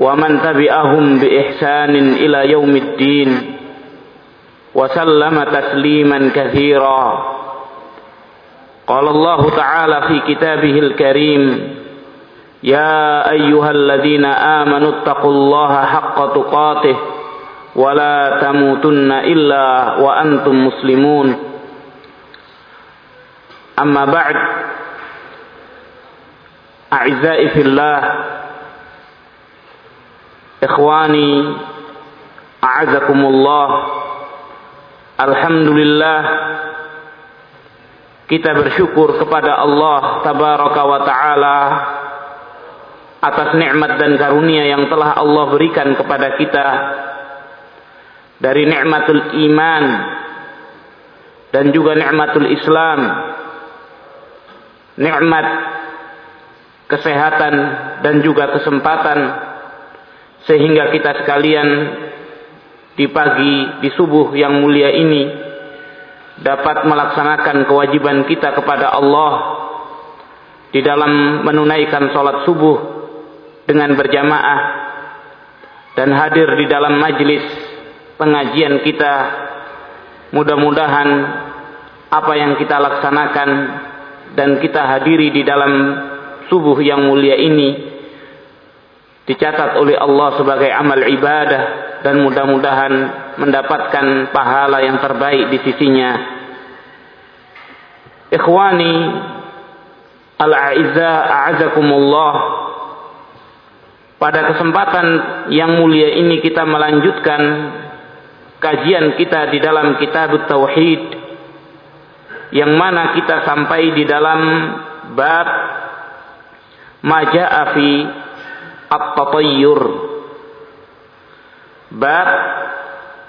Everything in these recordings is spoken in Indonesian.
ومن تبعهم بإحسان إلى يوم الدين وسلم تسليما كثيرا. قال الله تعالى في كتابه الكريم يا أيها الذين آمنوا اتقوا الله حق تقاته ولا تموتن إلا وأنتم مسلمون. أما بعد أعزائي في الله Ikhwani A'azakumullah. Alhamdulillah Kita bersyukur kepada Allah Tabaraka wa ta'ala Atas nikmat dan karunia yang telah Allah berikan kepada kita Dari nikmatul iman Dan juga nikmatul islam Nikmat Kesehatan dan juga kesempatan sehingga kita sekalian di pagi, di subuh yang mulia ini dapat melaksanakan kewajiban kita kepada Allah di dalam menunaikan sholat subuh dengan berjamaah dan hadir di dalam majlis pengajian kita. Mudah-mudahan apa yang kita laksanakan dan kita hadiri di dalam subuh yang mulia ini dicatat oleh Allah sebagai amal ibadah dan mudah-mudahan mendapatkan pahala yang terbaik di sisinya. Ikhwani al-a'izza a'azakumullah pada kesempatan yang mulia ini kita melanjutkan kajian kita di dalam kitab tauhid yang mana kita sampai di dalam bab maja'a fi at-tatayyur. Bab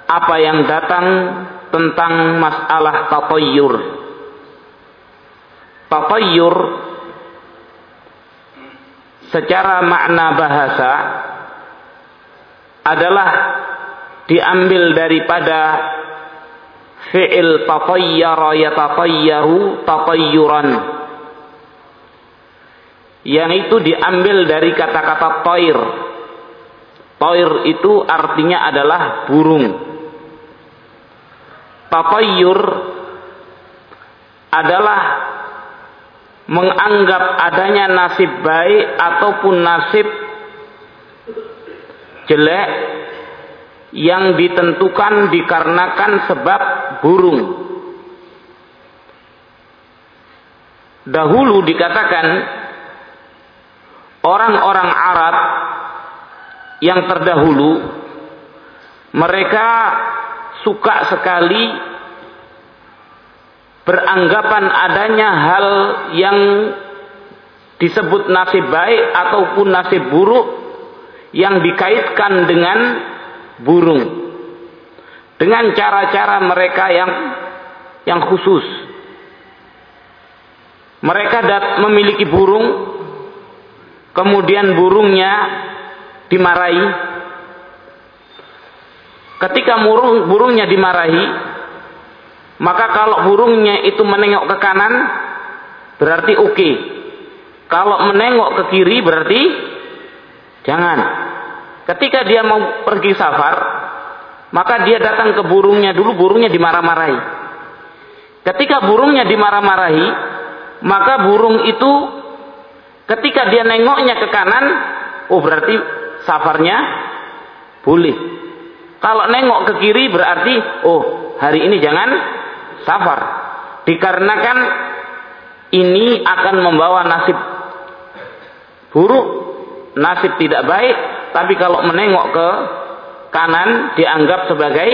apa yang datang tentang masalah tatayyur. Tatayyur secara makna bahasa adalah diambil daripada fi'il tatayyara yatatayyaru tatayyuran yang itu diambil dari kata-kata toir. Toir itu artinya adalah burung. Tatayur adalah menganggap adanya nasib baik ataupun nasib jelek yang ditentukan dikarenakan sebab burung. Dahulu dikatakan orang-orang Arab yang terdahulu mereka suka sekali beranggapan adanya hal yang disebut nasib baik ataupun nasib buruk yang dikaitkan dengan burung. Dengan cara-cara mereka yang yang khusus. Mereka memiliki burung kemudian burungnya dimarahi. Ketika burung, burungnya dimarahi maka kalau burungnya itu menengok ke kanan berarti oke. Okay. kalau menengok ke kiri berarti jangan. Ketika dia mau pergi safar maka dia datang ke burungnya dulu burungnya dimarah-marahi. Ketika burungnya dimarah-marahi maka burung itu Ketika dia nengoknya ke kanan, oh berarti safarnya boleh. Kalau nengok ke kiri berarti, oh hari ini jangan safar. Dikarenakan ini akan membawa nasib buruk, nasib tidak baik. Tapi kalau menengok ke kanan dianggap sebagai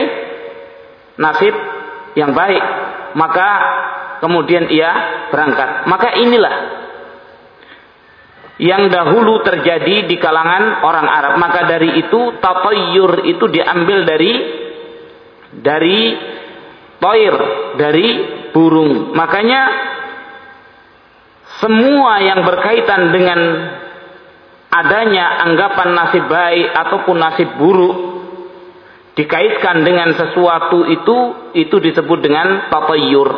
nasib yang baik. Maka kemudian ia berangkat. Maka inilah yang dahulu terjadi di kalangan orang Arab. Maka dari itu tatayyur itu diambil dari dari toir, dari burung. Makanya semua yang berkaitan dengan adanya anggapan nasib baik ataupun nasib buruk dikaitkan dengan sesuatu itu itu disebut dengan tatayyur.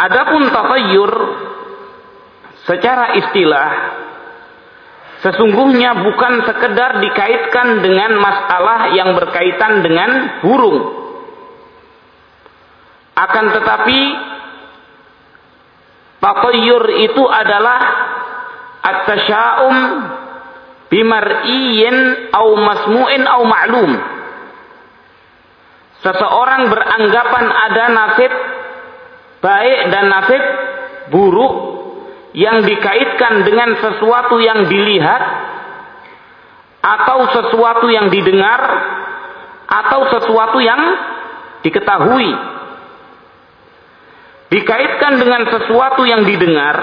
Adapun tatayyur secara istilah sesungguhnya bukan sekedar dikaitkan dengan masalah yang berkaitan dengan burung. Akan tetapi tatayyur itu adalah at-tasya'um bimar'iyin au masmu'in au ma'lum. Seseorang beranggapan ada nasib baik dan nasib buruk yang dikaitkan dengan sesuatu yang dilihat atau sesuatu yang didengar atau sesuatu yang diketahui. Dikaitkan dengan sesuatu yang didengar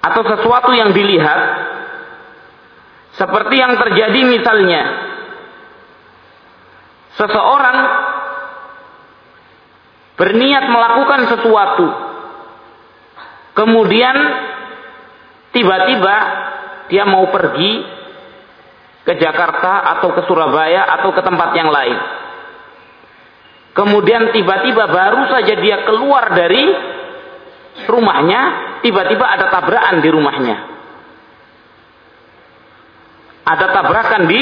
atau sesuatu yang dilihat seperti yang terjadi misalnya seseorang berniat melakukan sesuatu Kemudian tiba-tiba dia mau pergi ke Jakarta atau ke Surabaya atau ke tempat yang lain. Kemudian tiba-tiba baru saja dia keluar dari rumahnya, tiba-tiba ada tabrakan di rumahnya. Ada tabrakan di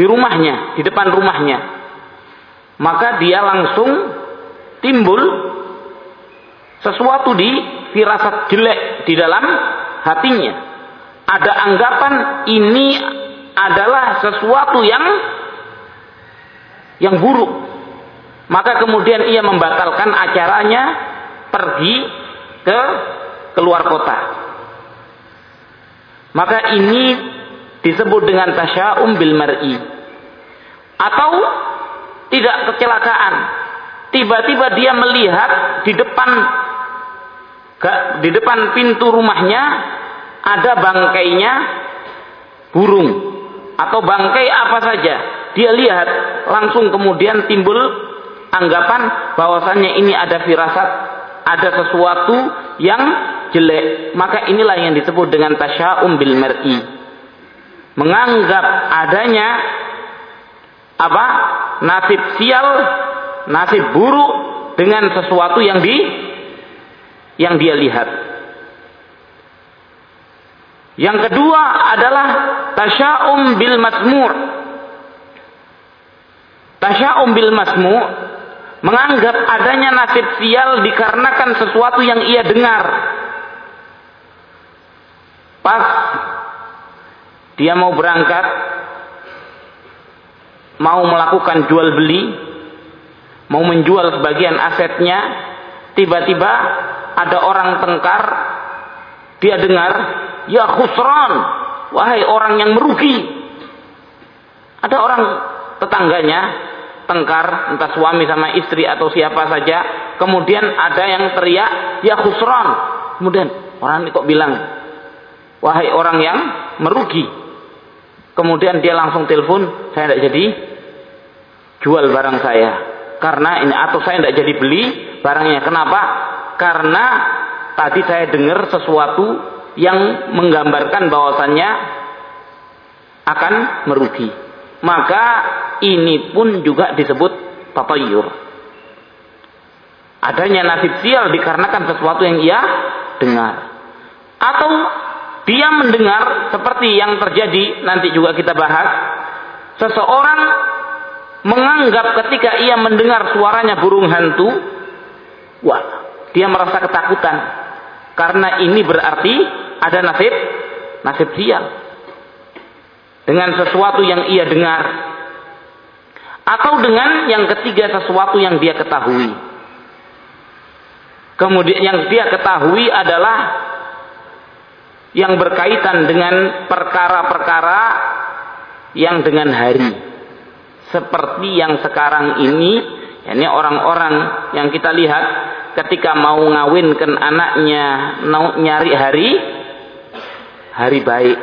di rumahnya, di depan rumahnya. Maka dia langsung timbul sesuatu di firasat jelek di dalam hatinya. Ada anggapan ini adalah sesuatu yang yang buruk. Maka kemudian ia membatalkan acaranya pergi ke keluar kota. Maka ini disebut dengan tasya'um bil mar'i. Atau tidak kecelakaan. Tiba-tiba dia melihat di depan di depan pintu rumahnya ada bangkainya burung atau bangkai apa saja. Dia lihat langsung kemudian timbul anggapan bahwasannya ini ada firasat, ada sesuatu yang jelek. Maka inilah yang disebut dengan tasya'um bil mar'i. Menganggap adanya apa? nasib sial, nasib buruk dengan sesuatu yang di yang dia lihat. Yang kedua adalah tasya'um bil masmu'. Tasya'um bil masmu' menganggap adanya nasib sial dikarenakan sesuatu yang ia dengar. Pas dia mau berangkat, mau melakukan jual beli, mau menjual sebagian asetnya, tiba-tiba ada orang tengkar, dia dengar, ya khusran, wahai orang yang merugi. Ada orang tetangganya tengkar, entah suami sama istri atau siapa saja, kemudian ada yang teriak, ya khusran. Kemudian orang ini kok bilang, wahai orang yang merugi. Kemudian dia langsung telepon, saya tidak jadi jual barang saya. Karena ini atau saya tidak jadi beli barangnya. Kenapa? karena tadi saya dengar sesuatu yang menggambarkan bahwasannya akan merugi. Maka ini pun juga disebut tatayur. Adanya nasib sial dikarenakan sesuatu yang ia dengar. Atau dia mendengar seperti yang terjadi nanti juga kita bahas. Seseorang menganggap ketika ia mendengar suaranya burung hantu, wah dia merasa ketakutan karena ini berarti ada nasib nasib sial. dengan sesuatu yang ia dengar atau dengan yang ketiga sesuatu yang dia ketahui. Kemudian yang dia ketahui adalah yang berkaitan dengan perkara-perkara yang dengan hari. Seperti yang sekarang ini, ini orang-orang yang kita lihat ketika mau ngawinkan anaknya nyari hari hari baik.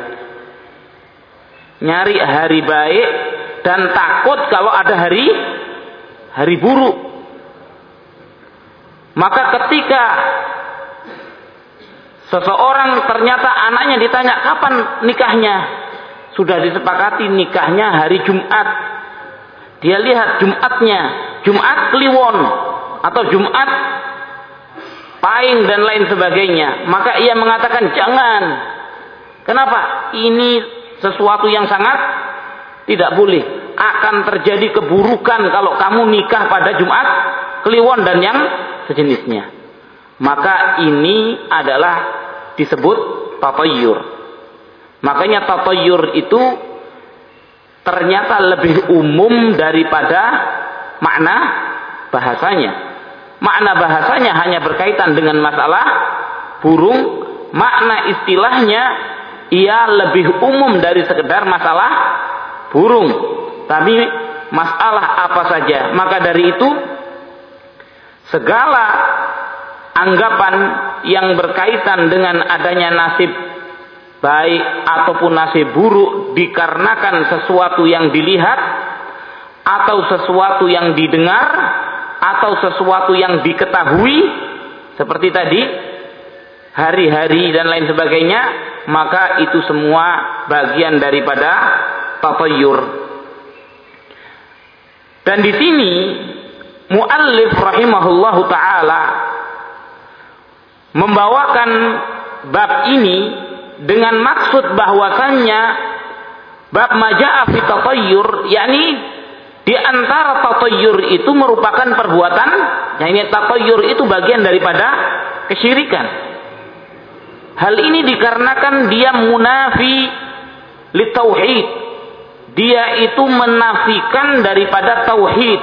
Nyari hari baik dan takut kalau ada hari hari buruk. Maka ketika seseorang ternyata anaknya ditanya kapan nikahnya, sudah disepakati nikahnya hari Jumat. Dia lihat Jumatnya, Jumat Kliwon atau Jumat Paing dan lain sebagainya. Maka ia mengatakan jangan. Kenapa? Ini sesuatu yang sangat tidak boleh. Akan terjadi keburukan kalau kamu nikah pada Jumat, Kliwon dan yang sejenisnya. Maka ini adalah disebut tatayur. Makanya tatayur itu ternyata lebih umum daripada makna bahasanya. Makna bahasanya hanya berkaitan dengan masalah burung, makna istilahnya ia lebih umum dari sekedar masalah burung. Tapi masalah apa saja. Maka dari itu segala anggapan yang berkaitan dengan adanya nasib baik ataupun nasib buruk dikarenakan sesuatu yang dilihat atau sesuatu yang didengar atau sesuatu yang diketahui seperti tadi hari-hari dan lain sebagainya maka itu semua bagian daripada tatayur. Dan di sini muallif rahimahullahu taala membawakan bab ini dengan maksud bahwasannya bab maja'a fi tatayyur yakni di antara tatayyur itu merupakan perbuatan yakni tatayyur itu bagian daripada kesyirikan. Hal ini dikarenakan dia munafi li tauhid dia itu menafikan daripada tauhid.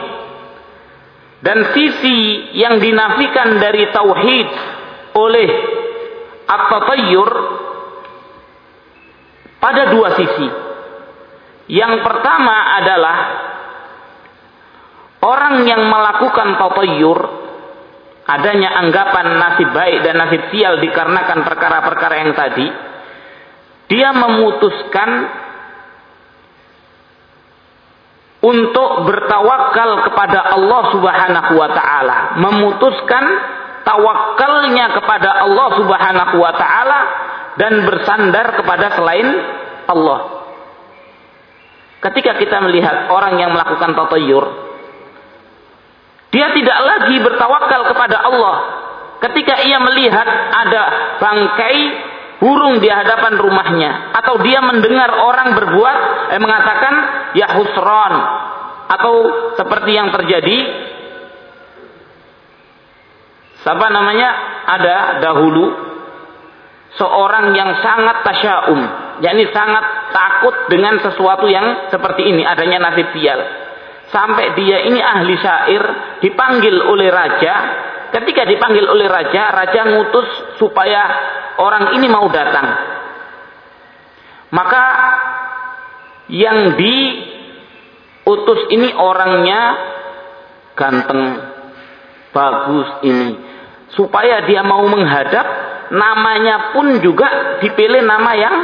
Dan sisi yang dinafikan dari tauhid oleh at-tatayyur pada dua sisi. Yang pertama adalah orang yang melakukan tatayyur adanya anggapan nasib baik dan nasib sial dikarenakan perkara-perkara yang tadi dia memutuskan untuk bertawakal kepada Allah Subhanahu wa taala, memutuskan tawakalnya kepada Allah Subhanahu wa taala dan bersandar kepada selain Allah. Ketika kita melihat orang yang melakukan tatayur, dia tidak lagi bertawakal kepada Allah. Ketika ia melihat ada bangkai burung di hadapan rumahnya atau dia mendengar orang berbuat eh, mengatakan ya husron atau seperti yang terjadi siapa namanya ada dahulu seorang yang sangat tasyaum yakni sangat takut dengan sesuatu yang seperti ini adanya nasib sial sampai dia ini ahli syair dipanggil oleh raja ketika dipanggil oleh raja raja ngutus supaya orang ini mau datang. Maka yang diutus ini orangnya ganteng, bagus ini. Supaya dia mau menghadap, namanya pun juga dipilih nama yang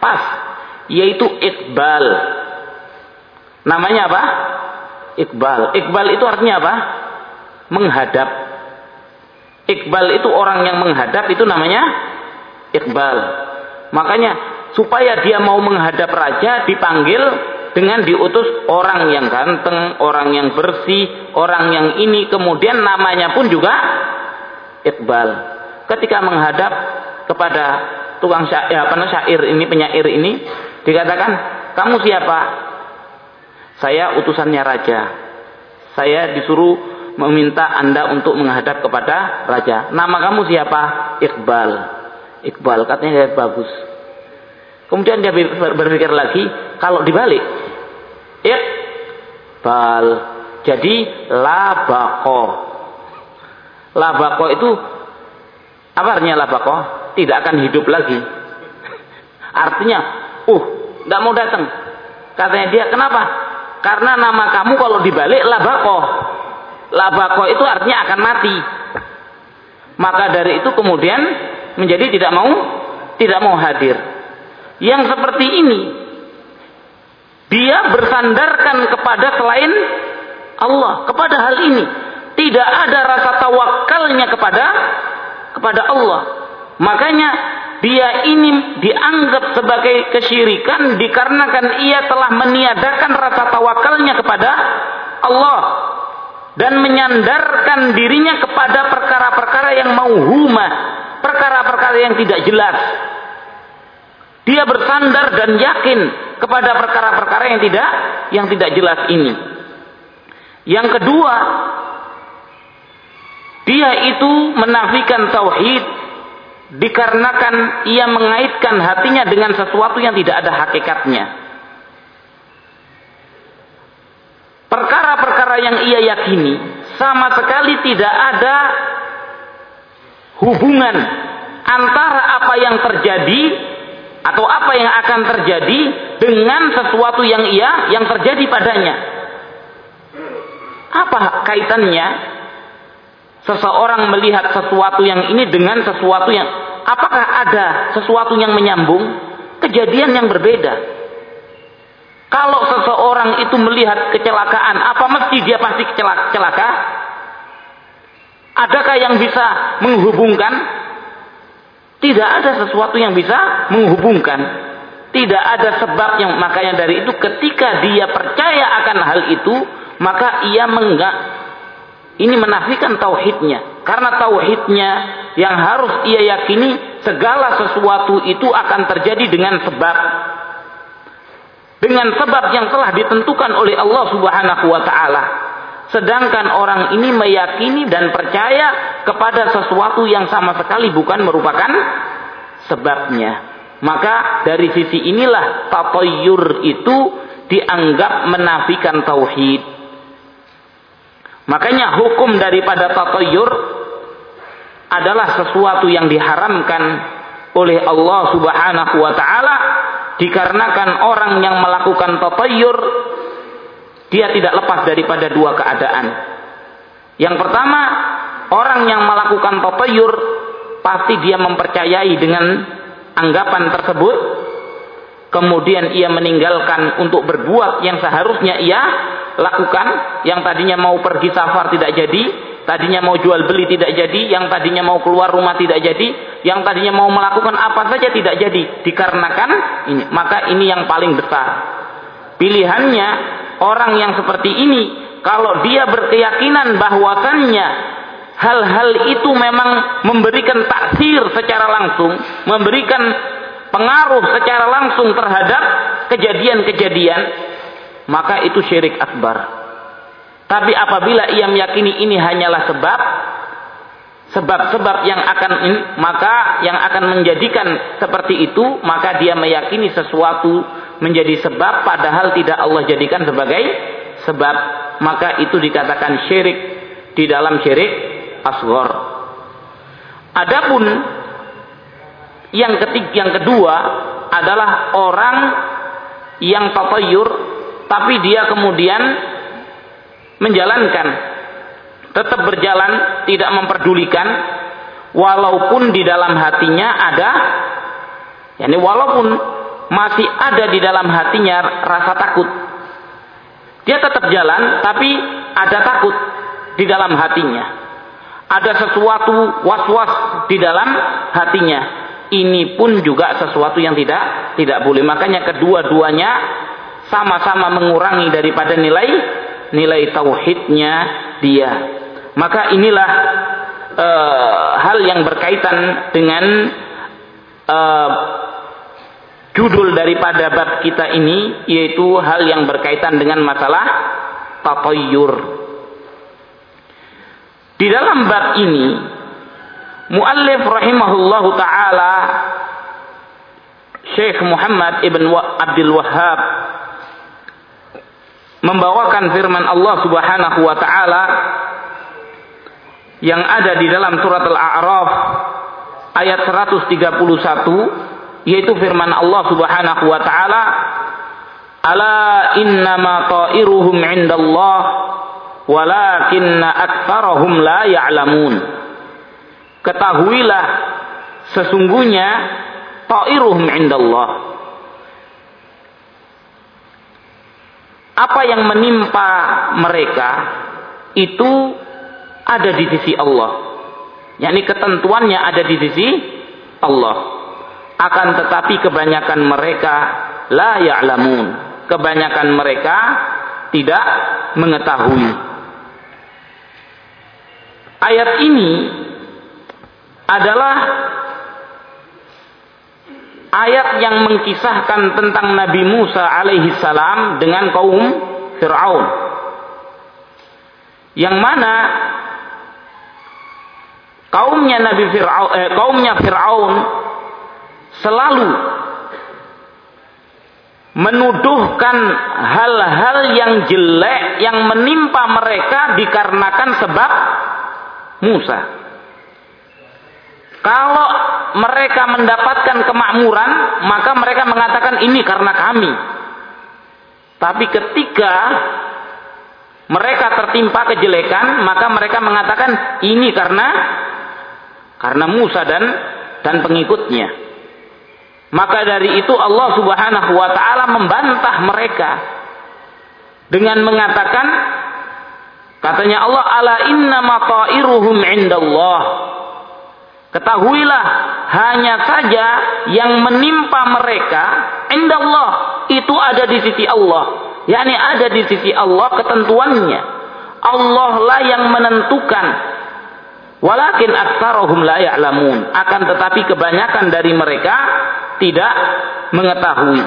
pas, yaitu Iqbal. Namanya apa? Iqbal. Iqbal itu artinya apa? Menghadap. Iqbal itu orang yang menghadap itu namanya Iqbal. Makanya supaya dia mau menghadap raja dipanggil dengan diutus orang yang ganteng, orang yang bersih, orang yang ini kemudian namanya pun juga Iqbal. Ketika menghadap kepada tukang syair, ya, apa syair ini penyair ini dikatakan, "Kamu siapa?" Saya utusannya raja. Saya disuruh meminta Anda untuk menghadap kepada raja. Nama kamu siapa? Iqbal. Iqbal katanya bagus. Kemudian dia berpikir lagi, kalau dibalik, ya, bal. Jadi labako. Labako itu apa artinya labako? Tidak akan hidup lagi. Artinya, uh, tidak mau datang. Katanya dia, kenapa? Karena nama kamu kalau dibalik labako. Labako itu artinya akan mati. Maka dari itu kemudian menjadi tidak mau tidak mau hadir. Yang seperti ini dia bersandarkan kepada selain Allah, kepada hal ini. Tidak ada rasa tawakalnya kepada kepada Allah. Makanya dia ini dianggap sebagai kesyirikan dikarenakan ia telah meniadakan rasa tawakalnya kepada Allah dan menyandarkan dirinya kepada perkara-perkara yang mauhumah, perkara-perkara yang tidak jelas. Dia bersandar dan yakin kepada perkara-perkara yang tidak yang tidak jelas ini. Yang kedua, dia itu menafikan tauhid dikarenakan ia mengaitkan hatinya dengan sesuatu yang tidak ada hakikatnya. Perkara-perkara yang ia yakini sama sekali tidak ada hubungan antara apa yang terjadi atau apa yang akan terjadi dengan sesuatu yang ia yang terjadi padanya. Apa kaitannya seseorang melihat sesuatu yang ini dengan sesuatu yang apakah ada sesuatu yang menyambung? Kejadian yang berbeda. Kalau seseorang itu melihat kecelakaan, apa mesti dia pasti celaka? Adakah yang bisa menghubungkan tidak ada sesuatu yang bisa menghubungkan. Tidak ada sebab yang makanya dari itu ketika dia percaya akan hal itu, maka ia menggak ini menafikan tauhidnya. Karena tauhidnya yang harus ia yakini segala sesuatu itu akan terjadi dengan sebab. Dengan sebab yang telah ditentukan oleh Allah Subhanahu wa taala. Sedangkan orang ini meyakini dan percaya kepada sesuatu yang sama sekali bukan merupakan sebabnya. Maka dari sisi inilah tatoyur itu dianggap menafikan tauhid. Makanya hukum daripada tatoyur adalah sesuatu yang diharamkan oleh Allah Subhanahu wa taala dikarenakan orang yang melakukan tatoyur dia tidak lepas daripada dua keadaan. Yang pertama, orang yang melakukan tatayur pasti dia mempercayai dengan anggapan tersebut. Kemudian ia meninggalkan untuk berbuat yang seharusnya ia lakukan. Yang tadinya mau pergi safar tidak jadi, tadinya mau jual beli tidak jadi, yang tadinya mau keluar rumah tidak jadi, yang tadinya mau melakukan apa saja tidak jadi dikarenakan ini. Maka ini yang paling besar. Pilihannya orang yang seperti ini kalau dia berkeyakinan bahwasannya hal-hal itu memang memberikan taksir secara langsung, memberikan pengaruh secara langsung terhadap kejadian-kejadian, maka itu syirik akbar. Tapi apabila ia meyakini ini hanyalah sebab, sebab-sebab yang akan maka yang akan menjadikan seperti itu, maka dia meyakini sesuatu menjadi sebab padahal tidak Allah jadikan sebagai sebab maka itu dikatakan syirik di dalam syirik asghar. Adapun yang ketiga yang kedua adalah orang yang tatayur tapi dia kemudian menjalankan tetap berjalan tidak memperdulikan walaupun di dalam hatinya ada yakni walaupun masih ada di dalam hatinya rasa takut. Dia tetap jalan, tapi ada takut di dalam hatinya. Ada sesuatu was-was di dalam hatinya. Ini pun juga sesuatu yang tidak tidak boleh. Makanya kedua-duanya sama-sama mengurangi daripada nilai nilai tauhidnya dia. Maka inilah uh, hal yang berkaitan dengan uh, judul daripada bab kita ini yaitu hal yang berkaitan dengan masalah tatayyur. Di dalam bab ini muallif rahimahullahu taala Syekh Muhammad ibn Abdul Wahhab membawakan firman Allah Subhanahu wa taala yang ada di dalam surat Al-A'raf ayat 131 yaitu firman Allah Subhanahu wa taala Ala innama ta'iruhum 'indallah walakinna aktsarahum la ya'lamun Ketahuilah sesungguhnya ta'iruhum 'indallah Apa yang menimpa mereka itu ada di sisi Allah. yakni ketentuannya ada di sisi Allah. Akan tetapi kebanyakan mereka la ya'lamun. Kebanyakan mereka tidak mengetahui. Ayat ini adalah ayat yang mengkisahkan tentang Nabi Musa alaihi salam dengan kaum Fir'aun. Yang mana kaumnya Nabi Fir'aun eh, kaumnya Fir'aun selalu menuduhkan hal-hal yang jelek yang menimpa mereka dikarenakan sebab Musa. Kalau mereka mendapatkan kemakmuran, maka mereka mengatakan ini karena kami. Tapi ketika mereka tertimpa kejelekan, maka mereka mengatakan ini karena karena Musa dan dan pengikutnya. Maka dari itu Allah Subhanahu wa taala membantah mereka dengan mengatakan katanya Allah ala inna matairuhum indallah Ketahuilah hanya saja yang menimpa mereka indallah itu ada di sisi Allah. yakni ada di sisi Allah ketentuannya. Allah lah yang menentukan Walakin aktsarahum la ya'lamun. Akan tetapi kebanyakan dari mereka tidak mengetahui.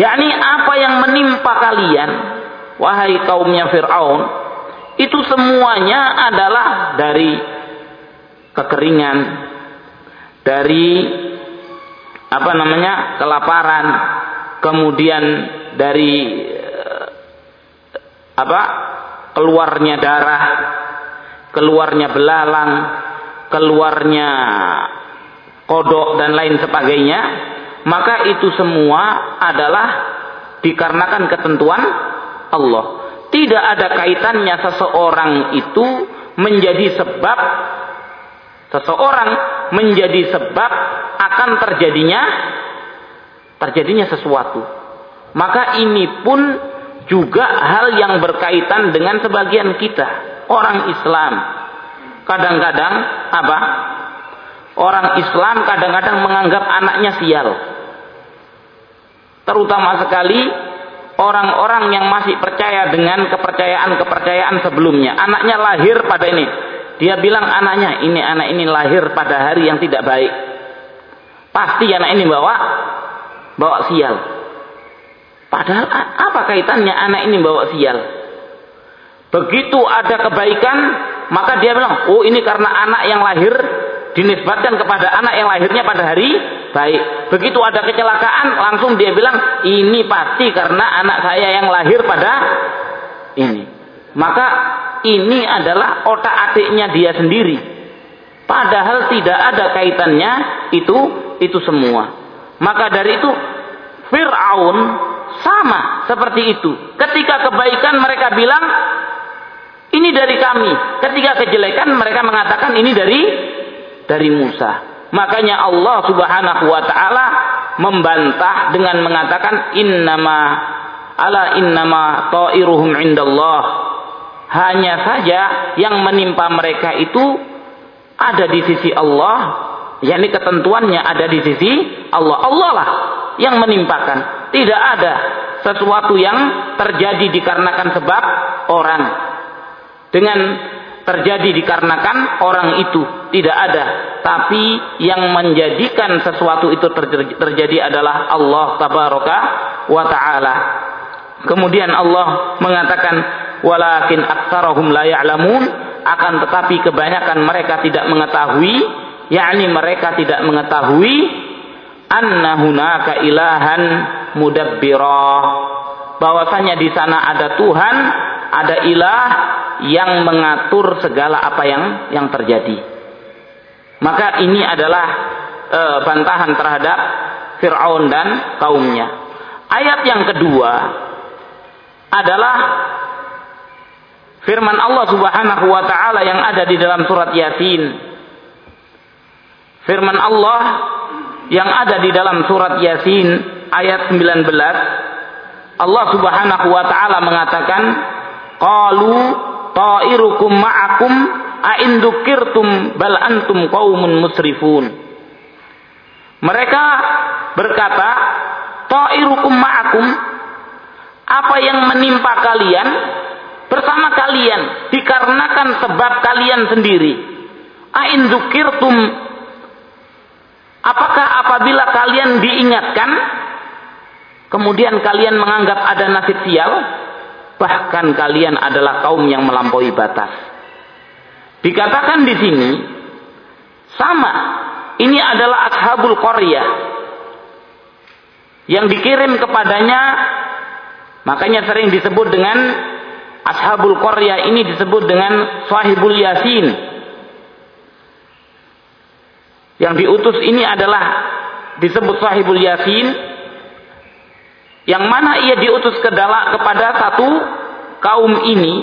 Yakni apa yang menimpa kalian wahai kaumnya Firaun itu semuanya adalah dari kekeringan, dari apa namanya? kelaparan, kemudian dari eh, apa? keluarnya darah, keluarnya belalang, keluarnya kodok dan lain sebagainya, maka itu semua adalah dikarenakan ketentuan Allah. Tidak ada kaitannya seseorang itu menjadi sebab seseorang menjadi sebab akan terjadinya terjadinya sesuatu. Maka ini pun juga hal yang berkaitan dengan sebagian kita orang Islam. Kadang-kadang apa? Orang Islam kadang-kadang menganggap anaknya sial. Terutama sekali orang-orang yang masih percaya dengan kepercayaan-kepercayaan sebelumnya. Anaknya lahir pada ini. Dia bilang anaknya, ini anak ini lahir pada hari yang tidak baik. Pasti anak ini bawa bawa sial. Padahal apa kaitannya anak ini bawa sial? Begitu ada kebaikan, maka dia bilang, oh ini karena anak yang lahir dinisbatkan kepada anak yang lahirnya pada hari baik. Begitu ada kecelakaan, langsung dia bilang, ini pasti karena anak saya yang lahir pada ini. Maka ini adalah otak atiknya dia sendiri. Padahal tidak ada kaitannya itu itu semua. Maka dari itu Fir'aun sama seperti itu. Ketika kebaikan mereka bilang ini dari kami. Ketika kejelekan mereka mengatakan ini dari dari Musa. Makanya Allah Subhanahu wa taala membantah dengan mengatakan innama ala innama ta'iruhum indallah. Hanya saja yang menimpa mereka itu ada di sisi Allah, yakni ketentuannya ada di sisi Allah. Allah lah yang menimpakan. Tidak ada sesuatu yang terjadi dikarenakan sebab orang dengan terjadi dikarenakan orang itu tidak ada tapi yang menjadikan sesuatu itu terjadi adalah Allah tabaraka wa taala kemudian Allah mengatakan walakin aktsarahum la ya'lamun akan tetapi kebanyakan mereka tidak mengetahui yakni mereka tidak mengetahui anna hunaka ilahan mudabbirah bahwasanya di sana ada Tuhan, ada ilah yang mengatur segala apa yang yang terjadi. Maka ini adalah e, bantahan terhadap Fir'aun dan kaumnya. Ayat yang kedua adalah firman Allah Subhanahu wa taala yang ada di dalam surat Yasin. Firman Allah yang ada di dalam surat Yasin ayat 19 Allah Subhanahu wa taala mengatakan qalu ta'irukum ma'akum a indukirtum bal antum qaumun musrifun mereka berkata ta'irukum ma'akum apa yang menimpa kalian bersama kalian dikarenakan sebab kalian sendiri a indukirtum apakah apabila kalian diingatkan kemudian kalian menganggap ada nasib sial, bahkan kalian adalah kaum yang melampaui batas. Dikatakan di sini sama, ini adalah ashabul qaryah yang dikirim kepadanya makanya sering disebut dengan ashabul qaryah ini disebut dengan sahibul yasin. Yang diutus ini adalah disebut sahibul yasin. Yang mana ia diutus ke dalam kepada satu kaum ini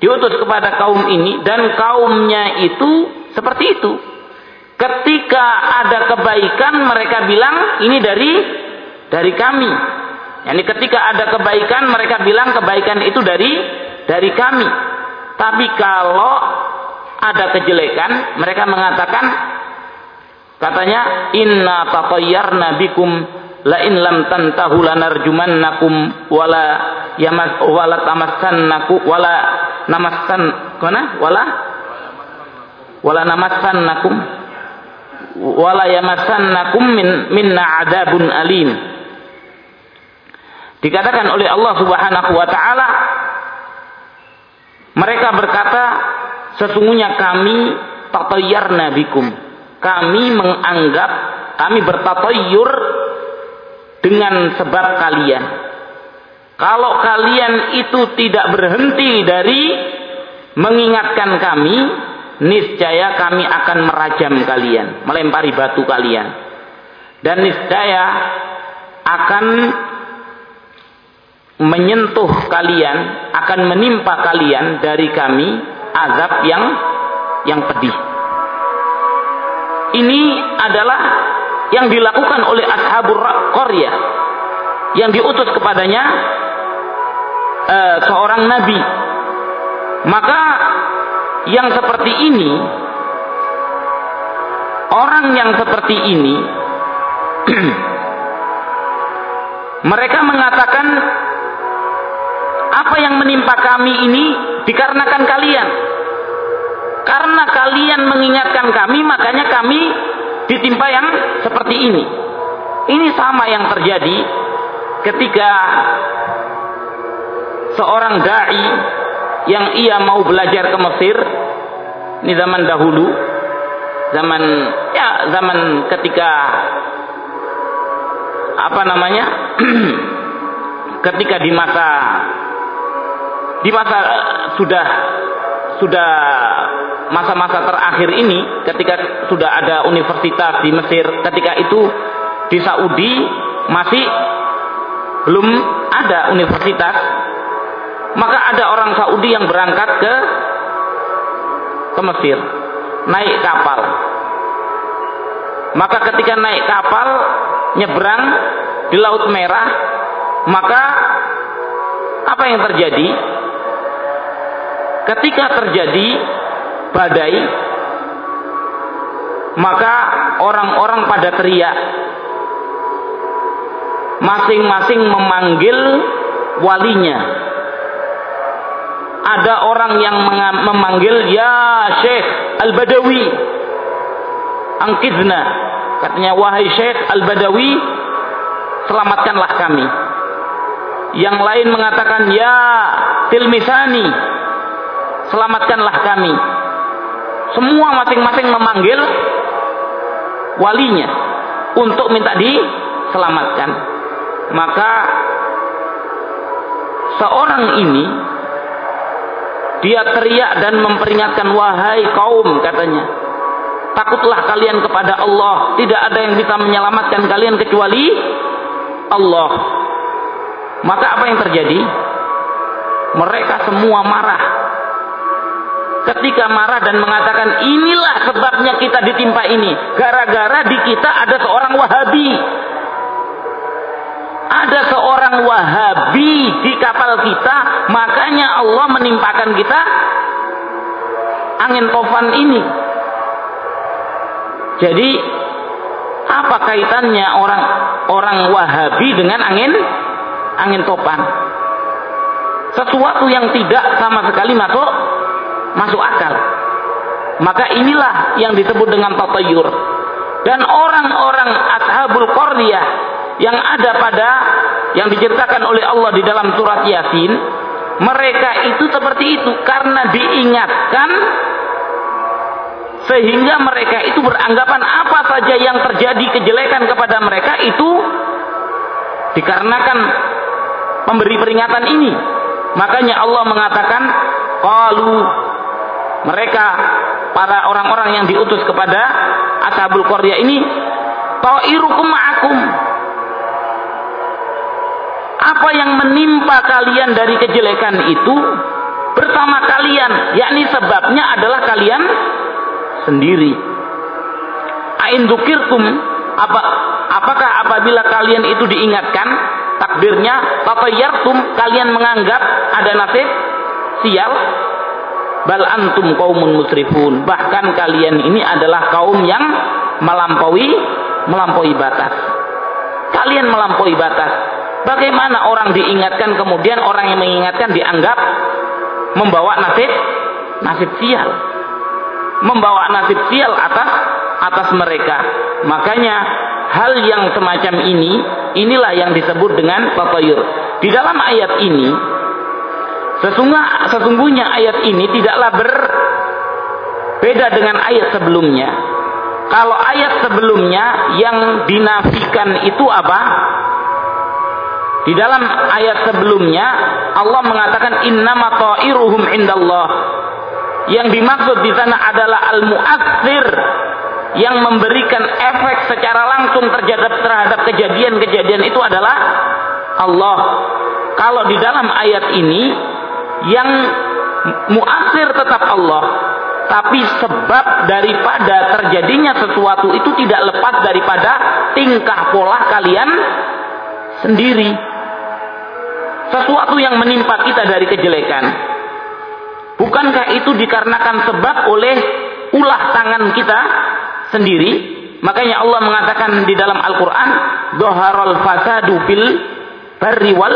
diutus kepada kaum ini dan kaumnya itu seperti itu. Ketika ada kebaikan mereka bilang ini dari dari kami Yani ketika ada kebaikan mereka bilang kebaikan itu dari dari kami. Tapi kalau ada kejelekan mereka mengatakan katanya inna tatayyarna bikum la in lam tantahu lanarjumannakum wala yamas wala tamassannaku wala namassan kana wala? Wala namassannakum. Wala yamassannakum min minna adabun alim dikatakan oleh Allah Subhanahu wa taala mereka berkata sesungguhnya kami tatayyarna bikum kami menganggap kami bertatayyur dengan sebab kalian. Kalau kalian itu tidak berhenti dari mengingatkan kami, niscaya kami akan merajam kalian, melempari batu kalian. Dan niscaya akan menyentuh kalian, akan menimpa kalian dari kami azab yang yang pedih. Ini adalah yang dilakukan oleh ashabur Korea yang diutus kepadanya uh, seorang nabi maka yang seperti ini orang yang seperti ini mereka mengatakan apa yang menimpa kami ini dikarenakan kalian. Karena kalian mengingatkan kami makanya kami ditimpa yang seperti ini. Ini sama yang terjadi ketika seorang dai yang ia mau belajar ke Mesir. Ini zaman dahulu. Zaman ya zaman ketika apa namanya? Ketika di masa di masa sudah sudah masa-masa terakhir ini ketika sudah ada universitas di Mesir ketika itu di Saudi masih belum ada universitas maka ada orang Saudi yang berangkat ke ke Mesir naik kapal. Maka ketika naik kapal nyebrang di Laut Merah maka apa yang terjadi ketika terjadi badai maka orang-orang pada teriak. Masing-masing memanggil walinya. Ada orang yang memanggil ya Syekh Al-Badawi angkizna katanya wahai Syekh Al-Badawi selamatkanlah kami. Yang lain mengatakan ya Tilmisani selamatkanlah kami semua masing-masing memanggil walinya. untuk minta diselamatkan. Maka seorang ini dia teriak dan memperingatkan wahai kaum katanya takutlah kalian kepada Allah tidak ada yang bisa menyelamatkan kalian kecuali Allah maka apa yang terjadi mereka semua marah ketika marah dan mengatakan inilah sebabnya kita ditimpa ini. Gara-gara di kita ada seorang wahabi. Ada seorang wahabi di kapal kita makanya Allah menimpakan kita angin tofan ini. Jadi apa kaitannya orang orang wahabi dengan angin angin topan sesuatu yang tidak sama sekali masuk masuk akal. Maka inilah yang disebut dengan tatayur. Dan orang-orang ashabul qaryah yang ada pada yang diceritakan oleh Allah di dalam surat Yasin, mereka itu seperti itu karena diingatkan sehingga mereka itu beranggapan apa saja yang terjadi kejelekan kepada mereka itu dikarenakan pemberi peringatan ini. Makanya Allah mengatakan qalu mereka para orang-orang yang diutus kepada ashabul qaryah ini ta'irukum ma'akum. Apa yang menimpa kalian dari kejelekan itu? Bersama kalian yakni sebabnya adalah kalian sendiri. Ain dukirtum apa apakah apabila kalian itu diingatkan takdirnya? Tatayartum kalian menganggap ada nasib? Sial bal antum kaumun musrifun. Bahkan kalian ini adalah kaum yang melampaui melampaui batas. Kalian melampaui batas. Bagaimana orang diingatkan kemudian orang yang mengingatkan dianggap membawa nasib nasib sial. Membawa nasib sial atas atas mereka. Makanya hal yang semacam ini inilah yang disebut dengan tatayur. Di dalam ayat ini Sesungguhnya, sesungguhnya ayat ini tidaklah berbeda dengan ayat sebelumnya. Kalau ayat sebelumnya yang dinafikan itu apa? Di dalam ayat sebelumnya Allah mengatakan innama ta'iruhum indallah. Yang dimaksud di sana adalah al-mu'assir yang memberikan efek secara langsung terhadap terhadap kejadian-kejadian itu adalah Allah. Kalau di dalam ayat ini yang muasir tetap Allah tapi sebab daripada terjadinya sesuatu itu tidak lepas daripada tingkah pola kalian sendiri. Sesuatu yang menimpa kita dari kejelekan. Bukankah itu dikarenakan sebab oleh ulah tangan kita sendiri? Makanya Allah mengatakan di dalam Al-Quran doharul fasadu fil barri wal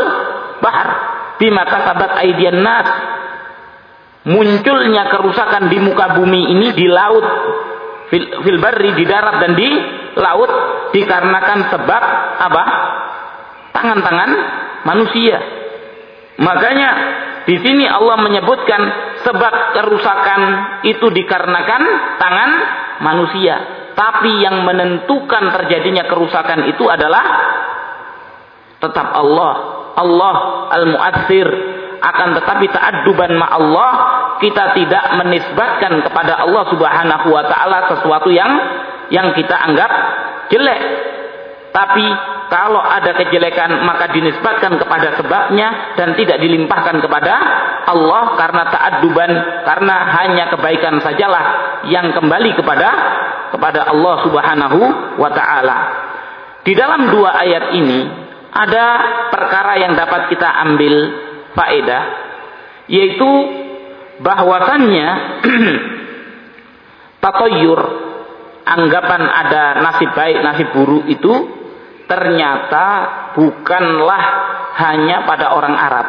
bahar bima kasabat aidian nas munculnya kerusakan di muka bumi ini di laut fil, di darat dan di laut dikarenakan sebab apa? Tangan-tangan manusia. Makanya di sini Allah menyebutkan sebab kerusakan itu dikarenakan tangan manusia. Tapi yang menentukan terjadinya kerusakan itu adalah tetap Allah Allah al-mu'athir akan tetapi ta'adduban ma Allah kita tidak menisbatkan kepada Allah Subhanahu wa taala sesuatu yang yang kita anggap jelek. Tapi kalau ada kejelekan maka dinisbatkan kepada sebabnya dan tidak dilimpahkan kepada Allah karena ta'adduban karena hanya kebaikan sajalah yang kembali kepada kepada Allah Subhanahu wa taala. Di dalam dua ayat ini ada perkara yang dapat kita ambil faedah yaitu bahwasannya tatoyur anggapan ada nasib baik nasib buruk itu ternyata bukanlah hanya pada orang Arab.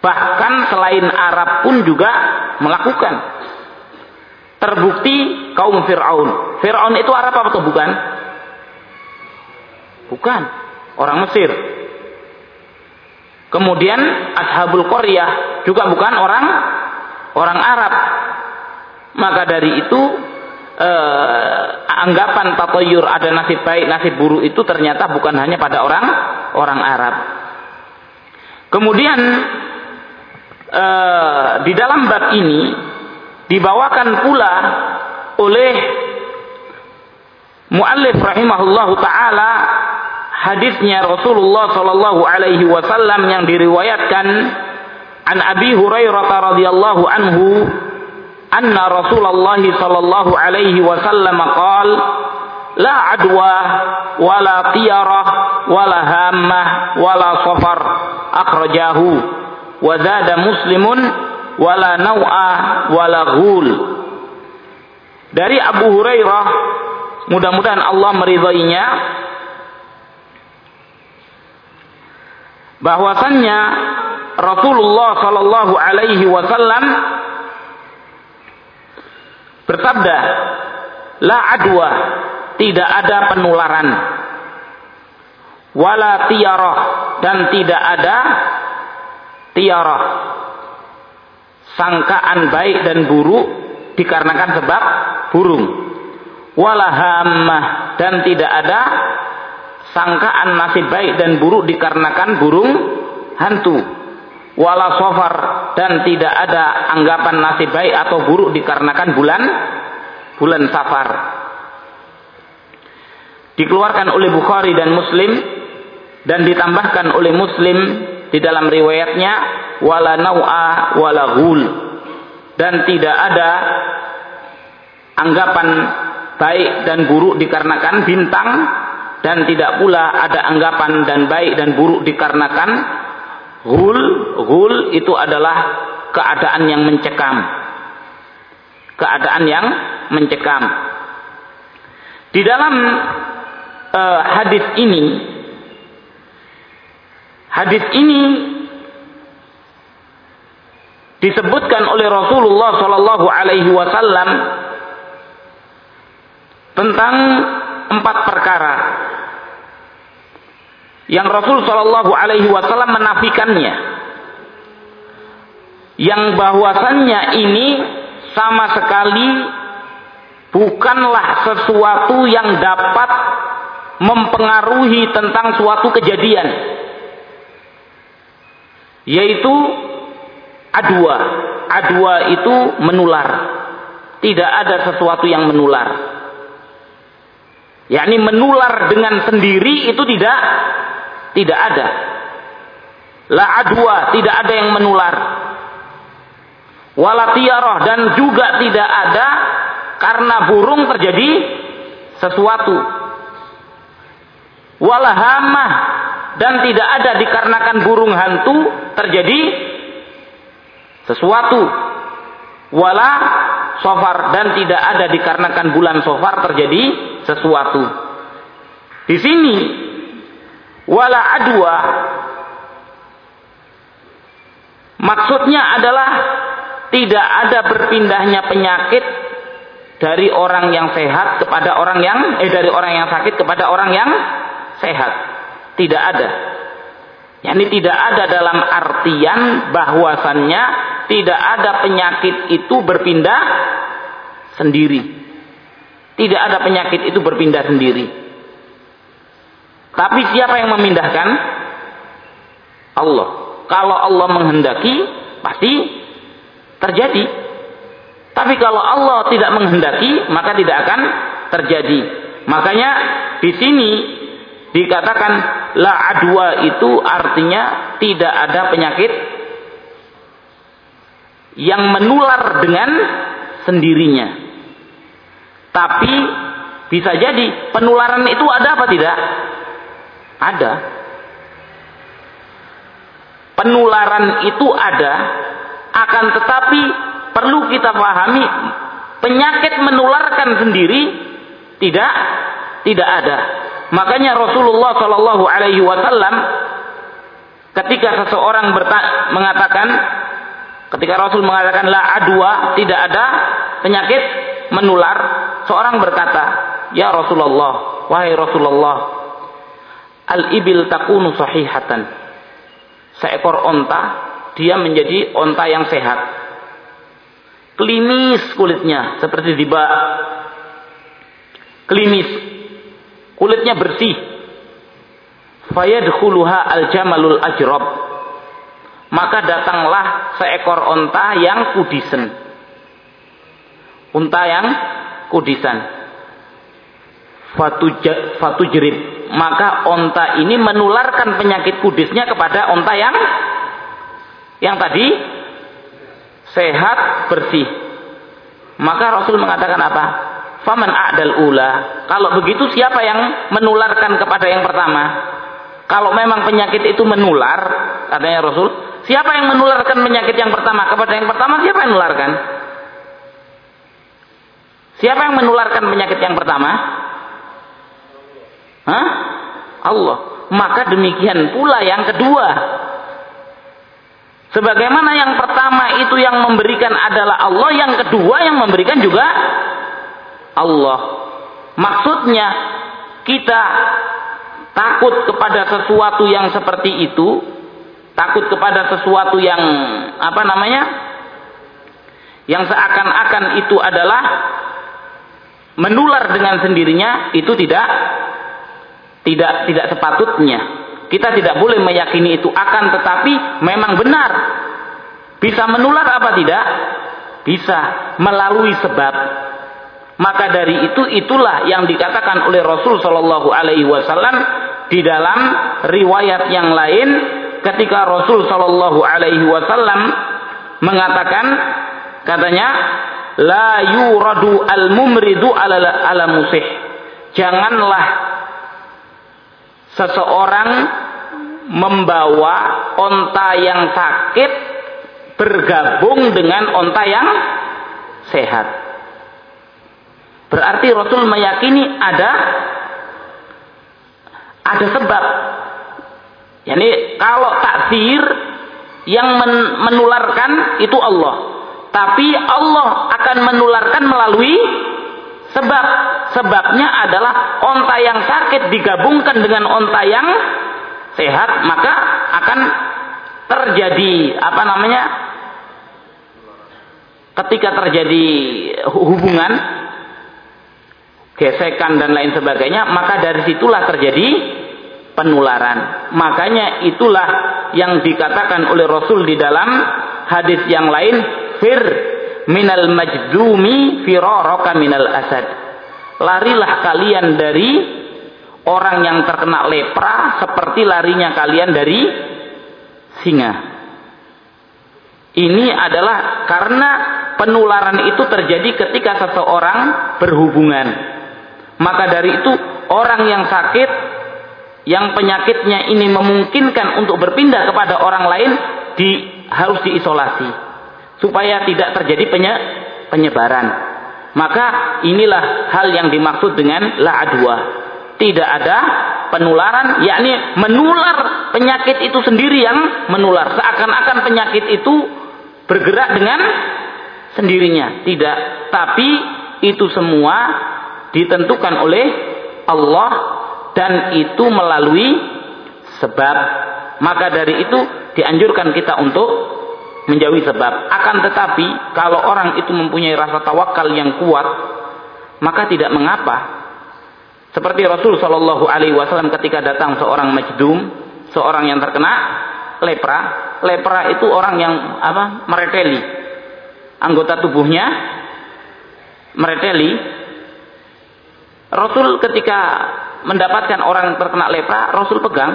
Bahkan selain Arab pun juga melakukan. Terbukti kaum Fir'aun. Fir'aun itu Arab atau bukan? bukan orang Mesir. Kemudian Ashabul Qaryah juga bukan orang orang Arab. Maka dari itu eh, anggapan tatoyur ada nasib baik, nasib buruk itu ternyata bukan hanya pada orang orang Arab. Kemudian uh, di dalam bab ini dibawakan pula oleh muallif rahimahullahu taala hadisnya Rasulullah sallallahu alaihi wasallam yang diriwayatkan an Abi Hurairah radhiyallahu anhu anna Rasulullah sallallahu alaihi wasallam qala la adwa wala tiyarah wala hammah wala safar akhrajahu wa zada muslimun wala nau'a wala ghul. Dari Abu Hurairah mudah-mudahan Allah meridainya bahwasannya Rasulullah Shallallahu Alaihi Wasallam bersabda, la adwa, tidak ada penularan, wala tiarah dan tidak ada tiarah, sangkaan baik dan buruk dikarenakan sebab burung, wala hammah dan tidak ada sangkaan nasib baik dan buruk dikarenakan burung hantu. Wala sofar dan tidak ada anggapan nasib baik atau buruk dikarenakan bulan bulan safar. Dikeluarkan oleh Bukhari dan Muslim dan ditambahkan oleh Muslim di dalam riwayatnya wala nau'a wala ghul. Dan tidak ada anggapan baik dan buruk dikarenakan bintang dan tidak pula ada anggapan dan baik dan buruk dikarenakan ghul ghul itu adalah keadaan yang mencekam. Keadaan yang mencekam. Di dalam uh, hadis ini hadis ini disebutkan oleh Rasulullah Shallallahu Alaihi Wasallam tentang empat perkara yang Rasul Shallallahu Alaihi Wasallam menafikannya, yang bahwasannya ini sama sekali bukanlah sesuatu yang dapat mempengaruhi tentang suatu kejadian, yaitu adwa. Adwa itu menular. Tidak ada sesuatu yang menular yakni menular dengan sendiri itu tidak tidak ada. La adwa, tidak ada yang menular. Wala dan juga tidak ada karena burung terjadi sesuatu. Wala hamah dan tidak ada dikarenakan burung hantu terjadi sesuatu. Wala sofar dan tidak ada dikarenakan bulan sofar terjadi sesuatu. Di sini wala adwa maksudnya adalah tidak ada berpindahnya penyakit dari orang yang sehat kepada orang yang eh dari orang yang sakit kepada orang yang sehat. Tidak ada. Yani tidak ada dalam artian bahwasannya tidak ada penyakit itu berpindah sendiri. Tidak ada penyakit itu berpindah sendiri. Tapi siapa yang memindahkan? Allah. Kalau Allah menghendaki, pasti terjadi. Tapi kalau Allah tidak menghendaki, maka tidak akan terjadi. Makanya di sini dikatakan la adwa itu artinya tidak ada penyakit yang menular dengan sendirinya. Tapi bisa jadi penularan itu ada apa tidak? Ada. Penularan itu ada, akan tetapi perlu kita pahami penyakit menularkan sendiri tidak tidak ada. Makanya Rasulullah Shallallahu Alaihi Wasallam ketika seseorang mengatakan ketika Rasul mengatakan la adwa tidak ada penyakit menular seorang berkata ya Rasulullah wahai Rasulullah al ibil takunu sahihatan seekor onta dia menjadi onta yang sehat klimis kulitnya seperti dibak klimis, kulitnya bersih. Fayadkhuluha al-jamalul ajrab. Maka datanglah seekor onta yang kudisen. Unta yang kudisan. Fatujrib. Maka onta ini menularkan penyakit kudisnya kepada onta yang yang tadi sehat bersih. Maka Rasul mengatakan apa? Faman a'dal ula. Kalau begitu siapa yang menularkan kepada yang pertama? Kalau memang penyakit itu menular, katanya Rasul, siapa yang menularkan penyakit yang pertama kepada yang pertama? Siapa yang menularkan? Siapa yang menularkan penyakit yang pertama? Hah? Allah. Maka demikian pula yang kedua. Sebagaimana yang pertama itu yang memberikan adalah Allah, yang kedua yang memberikan juga Allah. Maksudnya kita takut kepada sesuatu yang seperti itu, takut kepada sesuatu yang apa namanya? yang seakan-akan itu adalah menular dengan sendirinya itu tidak tidak tidak sepatutnya. Kita tidak boleh meyakini itu akan tetapi memang benar. Bisa menular apa tidak? Bisa melalui sebab. Maka dari itu itulah yang dikatakan oleh Rasul Shallallahu Alaihi Wasallam di dalam riwayat yang lain ketika Rasul Shallallahu Alaihi Wasallam mengatakan katanya la yuradu al mumridu ala ala musih janganlah seseorang membawa onta yang sakit bergabung dengan onta yang sehat Berarti Rasul meyakini ada ada sebab. Yani kalau takdir yang men menularkan itu Allah. Tapi Allah akan menularkan melalui sebab. Sebabnya adalah onta yang sakit digabungkan dengan onta yang sehat, maka akan terjadi apa namanya? Ketika terjadi hubungan gesekan dan lain sebagainya, maka dari situlah terjadi penularan. Makanya itulah yang dikatakan oleh Rasul di dalam hadis yang lain, fir minal majdumi firaraka minal asad. Larilah kalian dari orang yang terkena lepra seperti larinya kalian dari singa. Ini adalah karena penularan itu terjadi ketika seseorang berhubungan maka dari itu orang yang sakit yang penyakitnya ini memungkinkan untuk berpindah kepada orang lain di harus diisolasi supaya tidak terjadi penye, penyebaran. Maka inilah hal yang dimaksud dengan la adwa. Tidak ada penularan, yakni menular penyakit itu sendiri yang menular. Seakan-akan penyakit itu bergerak dengan sendirinya. Tidak, tapi itu semua ditentukan oleh Allah dan itu melalui sebab. Maka dari itu dianjurkan kita untuk menjauhi sebab. Akan tetapi kalau orang itu mempunyai rasa tawakal yang kuat, maka tidak mengapa. Seperti Rasul Shallallahu Alaihi Wasallam ketika datang seorang majdum, seorang yang terkena lepra. Lepra itu orang yang apa? Mereteli. Anggota tubuhnya mereteli Rasul ketika mendapatkan orang terkena lepra, Rasul pegang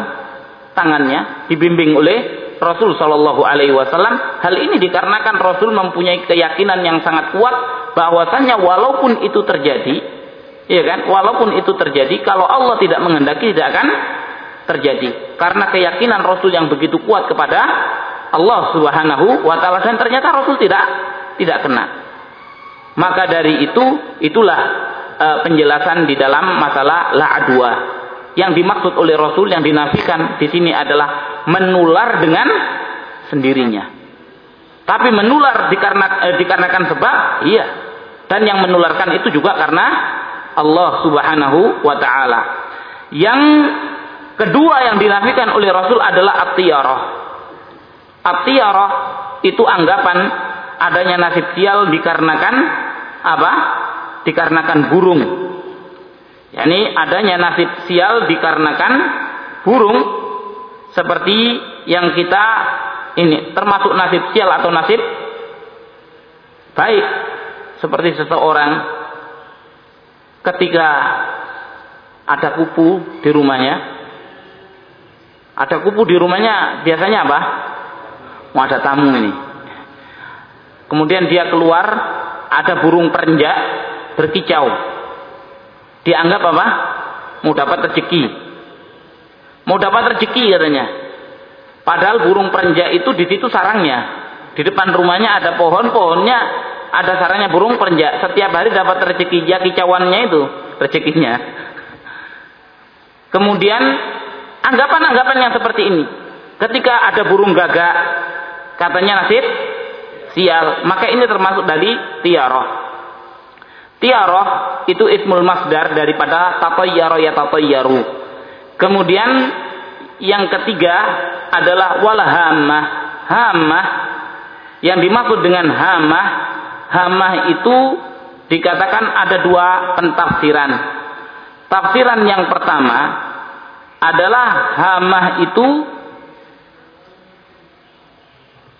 tangannya, dibimbing oleh Rasul Shallallahu Alaihi Wasallam. Hal ini dikarenakan Rasul mempunyai keyakinan yang sangat kuat bahwasanya walaupun itu terjadi, ya kan, walaupun itu terjadi, kalau Allah tidak menghendaki tidak akan terjadi. Karena keyakinan Rasul yang begitu kuat kepada Allah Subhanahu wa taala dan ternyata Rasul tidak tidak kena. Maka dari itu itulah uh, penjelasan di dalam masalah la adwa. Yang dimaksud oleh Rasul yang dinafikan di sini adalah menular dengan sendirinya. Tapi menular dikarenakan, eh, dikarenakan sebab, iya. Dan yang menularkan itu juga karena Allah Subhanahu wa taala. Yang kedua yang dinafikan oleh Rasul adalah at-tiyarah. Itu anggapan adanya nasib sial dikarenakan apa? dikarenakan burung. Yakni adanya nasib sial dikarenakan burung seperti yang kita ini termasuk nasib sial atau nasib baik seperti seseorang ketika ada kupu di rumahnya. Ada kupu di rumahnya biasanya apa? Mau ada tamu ini. Kemudian dia keluar ada burung perenjak berkicau dianggap apa? Mau dapat rezeki. Mau dapat rezeki katanya. Padahal burung perenjak itu di situ sarangnya. Di depan rumahnya ada pohon pohonnya ada sarangnya burung perenjak setiap hari dapat rezeki. Ya kicauannya itu rezekinya. Kemudian anggapan-anggapan yang seperti ini. Ketika ada burung gagak katanya nasib sial. Maka ini termasuk dari tiaroh tiaroh itu ismul masdar daripada tatayyaro ya tatayyaru. Kemudian yang ketiga adalah walahamah hamah yang dimaksud dengan hamah hamah itu dikatakan ada dua pentafsiran. Tafsiran yang pertama adalah hamah itu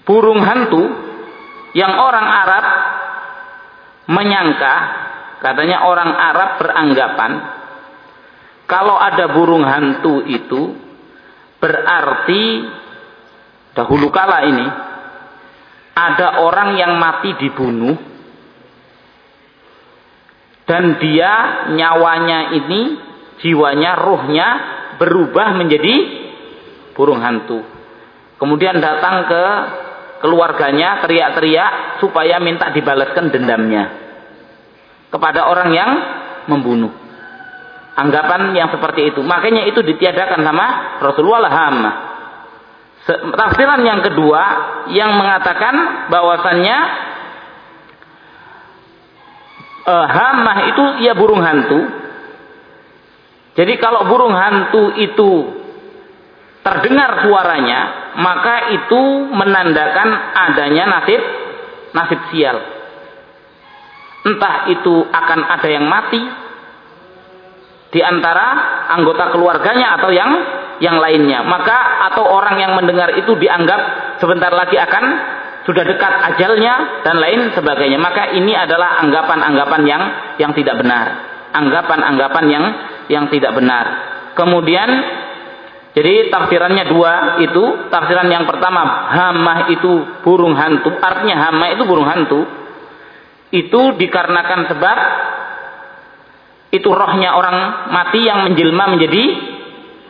burung hantu yang orang Arab menyangka katanya orang Arab beranggapan kalau ada burung hantu itu berarti dahulu kala ini ada orang yang mati dibunuh dan dia nyawanya ini jiwanya ruhnya berubah menjadi burung hantu. Kemudian datang ke keluarganya teriak-teriak supaya minta dibalaskan dendamnya kepada orang yang membunuh. Anggapan yang seperti itu. Makanya itu ditiadakan sama Rasulullah Hama. Tafsiran yang kedua yang mengatakan bahwasannya uh, hamah itu ya burung hantu. Jadi kalau burung hantu itu terdengar suaranya, maka itu menandakan adanya nasib nasib sial. Entah itu akan ada yang mati di antara anggota keluarganya atau yang yang lainnya. Maka atau orang yang mendengar itu dianggap sebentar lagi akan sudah dekat ajalnya dan lain sebagainya. Maka ini adalah anggapan-anggapan yang yang tidak benar. Anggapan-anggapan yang yang tidak benar. Kemudian jadi tafsirannya dua itu. Tafsiran yang pertama, hamah itu burung hantu. Artinya hamah itu burung hantu. Itu dikarenakan sebab itu rohnya orang mati yang menjelma menjadi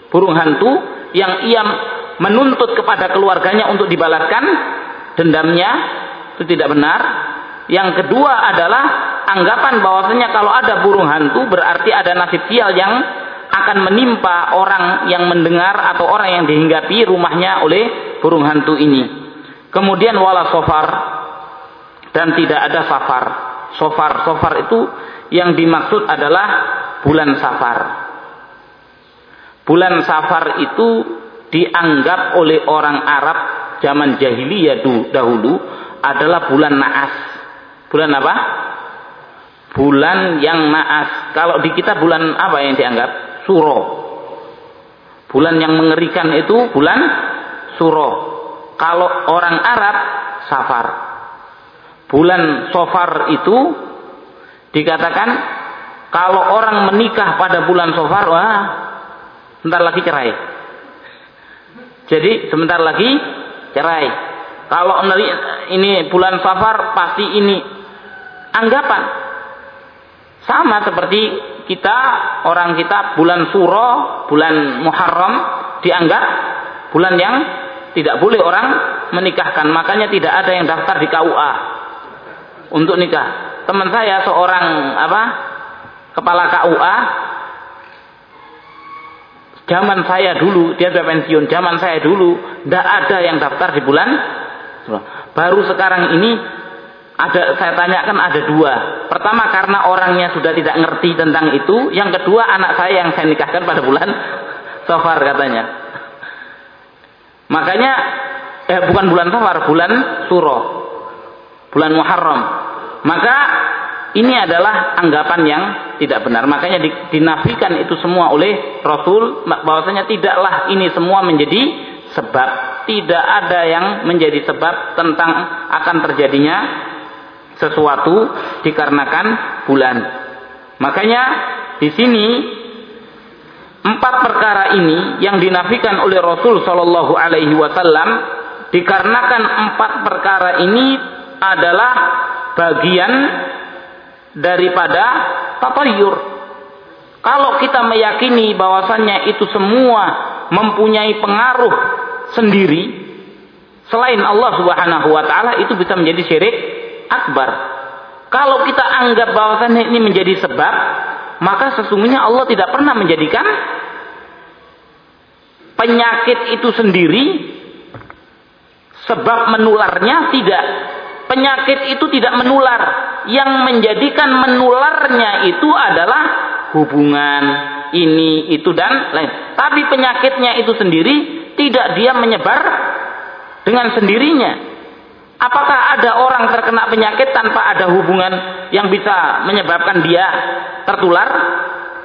burung hantu yang ia menuntut kepada keluarganya untuk dibalaskan dendamnya itu tidak benar. Yang kedua adalah anggapan bahwasanya kalau ada burung hantu berarti ada nasib sial yang akan menimpa orang yang mendengar atau orang yang dihinggapi rumahnya oleh burung hantu ini. Kemudian wala sofar dan tidak ada safar. Sofar, sofar itu yang dimaksud adalah bulan safar. Bulan safar itu dianggap oleh orang Arab zaman jahiliyah dahulu adalah bulan naas. Bulan apa? Bulan yang naas. Kalau di kita bulan apa yang dianggap? Suro. Bulan yang mengerikan itu bulan suro. Kalau orang Arab safar. Bulan sofar itu dikatakan kalau orang menikah pada bulan sofar, wah, sebentar lagi cerai. Jadi sebentar lagi cerai. Kalau ini bulan safar pasti ini anggapan sama seperti kita orang kita bulan suro, bulan Muharram dianggap bulan yang tidak boleh orang menikahkan. Makanya tidak ada yang daftar di KUA untuk nikah. Teman saya seorang apa? Kepala KUA Zaman saya dulu, dia sudah pensiun. Zaman saya dulu, tidak ada yang daftar di bulan. Baru sekarang ini ada saya tanyakan ada dua. Pertama karena orangnya sudah tidak ngerti tentang itu. Yang kedua anak saya yang saya nikahkan pada bulan Safar katanya. Makanya eh bukan bulan Safar, bulan Suro. Bulan Muharram. Maka ini adalah anggapan yang tidak benar. Makanya dinafikan itu semua oleh Rasul bahwasanya tidaklah ini semua menjadi sebab. Tidak ada yang menjadi sebab tentang akan terjadinya sesuatu dikarenakan bulan. Makanya di sini empat perkara ini yang dinafikan oleh Rasul Shallallahu Alaihi Wasallam dikarenakan empat perkara ini adalah bagian daripada tatayur. Kalau kita meyakini bahwasannya itu semua mempunyai pengaruh sendiri selain Allah Subhanahu wa taala itu bisa menjadi syirik akbar. Kalau kita anggap bahwasannya ini menjadi sebab, maka sesungguhnya Allah tidak pernah menjadikan penyakit itu sendiri sebab menularnya tidak penyakit itu tidak menular. Yang menjadikan menularnya itu adalah hubungan ini, itu dan lain. Tapi penyakitnya itu sendiri tidak dia menyebar dengan sendirinya. Apakah ada orang terkena penyakit tanpa ada hubungan yang bisa menyebabkan dia tertular?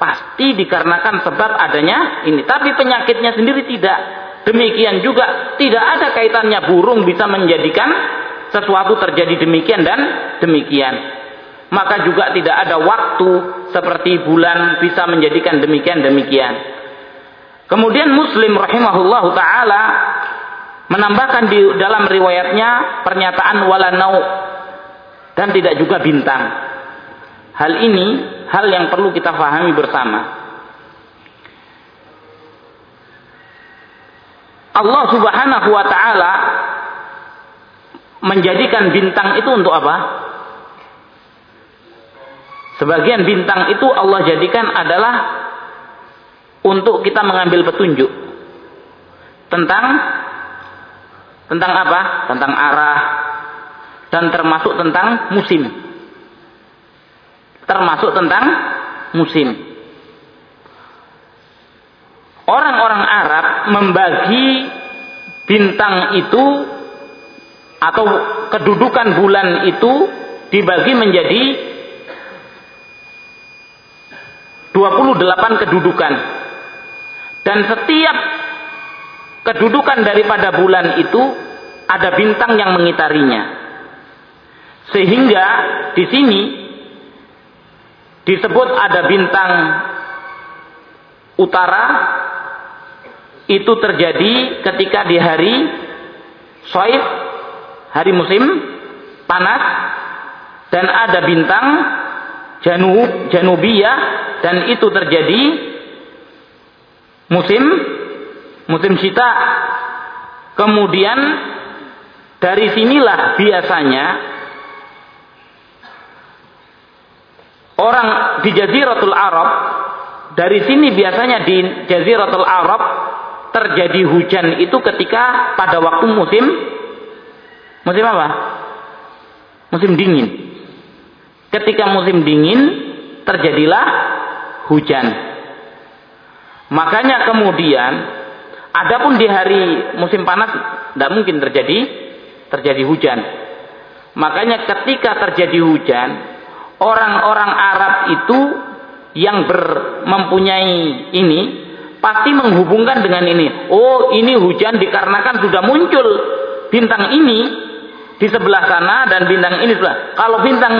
Pasti dikarenakan sebab adanya ini. Tapi penyakitnya sendiri tidak. Demikian juga tidak ada kaitannya burung bisa menjadikan sesuatu terjadi demikian dan demikian. Maka juga tidak ada waktu seperti bulan bisa menjadikan demikian demikian. Kemudian Muslim rahimahullah taala menambahkan di dalam riwayatnya pernyataan walanau dan tidak juga bintang. Hal ini hal yang perlu kita fahami bersama. Allah Subhanahu wa taala menjadikan bintang itu untuk apa? Sebagian bintang itu Allah jadikan adalah untuk kita mengambil petunjuk tentang tentang apa? Tentang arah dan termasuk tentang musim. Termasuk tentang musim. Orang-orang Arab membagi bintang itu atau kedudukan bulan itu dibagi menjadi 28 kedudukan. Dan setiap kedudukan daripada bulan itu ada bintang yang mengitarinya. Sehingga di sini disebut ada bintang utara itu terjadi ketika di hari Soif hari musim panas dan ada bintang janub janubiyah dan itu terjadi musim musim sita kemudian dari sinilah biasanya orang di Jaziratul Arab dari sini biasanya di Jaziratul Arab terjadi hujan itu ketika pada waktu musim Musim apa? Musim dingin. Ketika musim dingin terjadilah hujan. Makanya kemudian adapun di hari musim panas tidak mungkin terjadi terjadi hujan. Makanya ketika terjadi hujan, orang-orang Arab itu yang ber, mempunyai ini pasti menghubungkan dengan ini. Oh, ini hujan dikarenakan sudah muncul bintang ini di sebelah sana dan bintang ini sebelah. Kalau bintang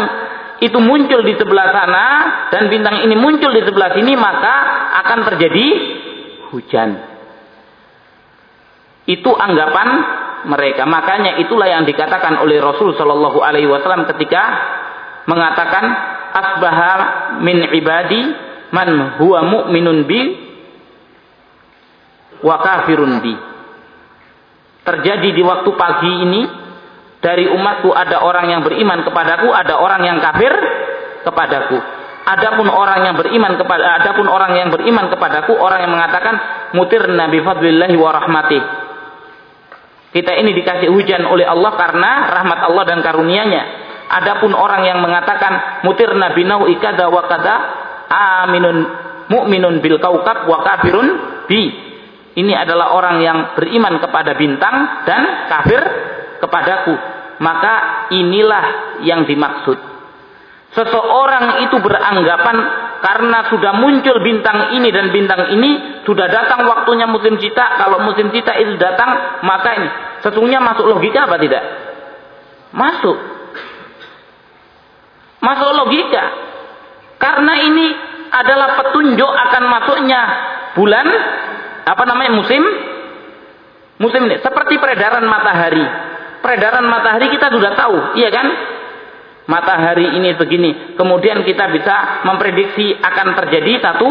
itu muncul di sebelah sana dan bintang ini muncul di sebelah sini maka akan terjadi hujan. Itu anggapan mereka. Makanya itulah yang dikatakan oleh Rasul Shallallahu Alaihi Wasallam ketika mengatakan asbaha min ibadi man huwa mu'minun bi wa kafirun bi. Terjadi di waktu pagi ini dari umatku ada orang yang beriman kepadaku, ada orang yang kafir kepadaku. Adapun orang yang beriman kepada adapun orang yang beriman kepadaku, orang yang mengatakan mutir nabi fadlillahi wa rahmati. Kita ini dikasih hujan oleh Allah karena rahmat Allah dan karunia-Nya. Adapun orang yang mengatakan mutir nabi nau ikada wa kada aminun mu'minun bil kaukab wa kafirun bi. Ini adalah orang yang beriman kepada bintang dan kafir kepadaku. Maka inilah yang dimaksud. Seseorang itu beranggapan karena sudah muncul bintang ini dan bintang ini, sudah datang waktunya musim cita. Kalau musim cita itu datang, maka ini. Sesungguhnya masuk logika apa tidak? Masuk. Masuk logika. Karena ini adalah petunjuk akan masuknya bulan apa namanya musim musim ini seperti peredaran matahari. Peredaran matahari kita sudah tahu, iya kan? Matahari ini begini. Kemudian kita bisa memprediksi akan terjadi satu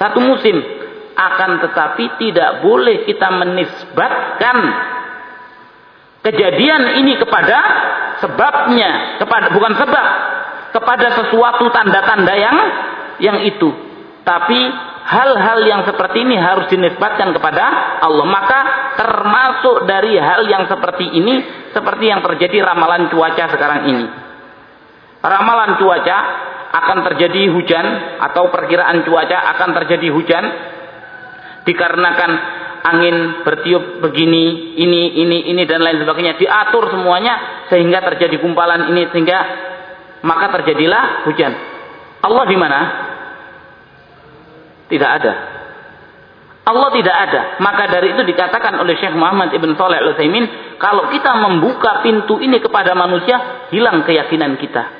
satu musim. Akan tetapi tidak boleh kita menisbatkan kejadian ini kepada sebabnya, kepada bukan sebab, kepada sesuatu tanda-tanda yang yang itu. Tapi hal-hal yang seperti ini harus dinisbatkan kepada Allah. Maka termasuk dari hal yang seperti ini seperti yang terjadi ramalan cuaca sekarang ini ramalan cuaca akan terjadi hujan atau perkiraan cuaca akan terjadi hujan dikarenakan angin bertiup begini, ini, ini, ini dan lain sebagainya diatur semuanya sehingga terjadi gumpalan ini sehingga maka terjadilah hujan. Allah di mana? Tidak ada. Allah tidak ada. Maka dari itu dikatakan oleh Syekh Muhammad Ibn Saleh Al-Utsaimin, kalau kita membuka pintu ini kepada manusia, hilang keyakinan kita.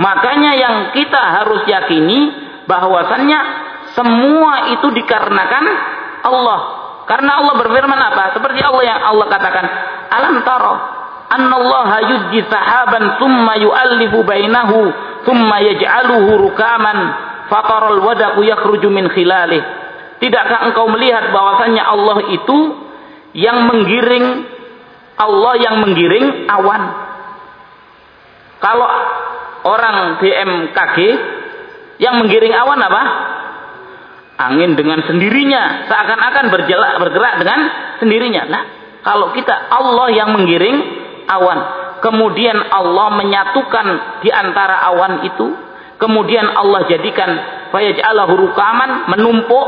Makanya yang kita harus yakini bahwasannya semua itu dikarenakan Allah. Karena Allah berfirman apa? Seperti Allah yang Allah katakan, "Alam taro annallaha yujji sahaban thumma yu'allifu bainahu thumma yaj'aluhu rukaman fataral wadaku yakhruju min khilalih." Tidakkah engkau melihat bahwasannya Allah itu yang menggiring Allah yang menggiring awan. Kalau orang BMKG yang menggiring awan apa? Angin dengan sendirinya, seakan-akan bergerak, bergerak dengan sendirinya. Nah, kalau kita Allah yang menggiring awan, kemudian Allah menyatukan di antara awan itu, kemudian Allah jadikan fayaj'alahu rukaman menumpuk,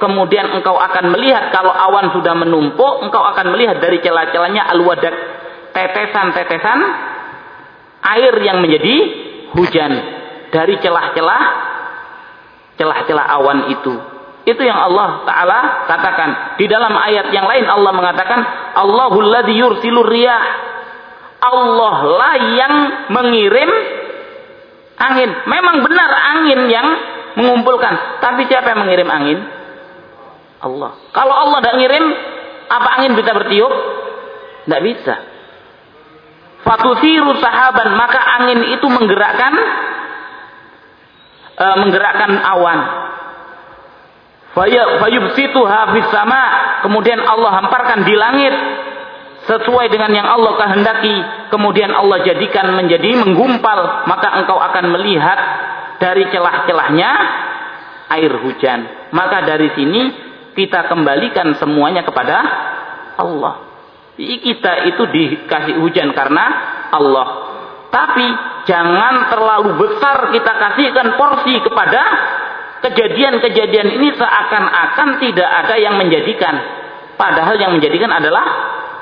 kemudian engkau akan melihat kalau awan sudah menumpuk, engkau akan melihat dari celah-celahnya al-wadak tetesan-tetesan air yang menjadi hujan dari celah-celah celah-celah awan itu. Itu yang Allah Ta'ala katakan. Di dalam ayat yang lain Allah mengatakan, Allahul ladhi yursilur. Allah lah yang mengirim angin. Memang benar angin yang mengumpulkan. Tapi siapa yang mengirim angin? Allah. Kalau Allah tidak ngirim, apa angin bisa bertiup? Tidak bisa. Fatusiru sahaban maka angin itu menggerakkan e, menggerakkan awan. Fayubsitu hafiz sama kemudian Allah hamparkan di langit. Sesuai dengan yang Allah kehendaki kemudian Allah jadikan menjadi menggumpal maka engkau akan melihat dari celah-celahnya air hujan. Maka dari sini kita kembalikan semuanya kepada Allah kita itu dikasih hujan karena Allah. Tapi jangan terlalu besar kita kasihkan porsi kepada kejadian-kejadian ini seakan-akan tidak ada yang menjadikan. Padahal yang menjadikan adalah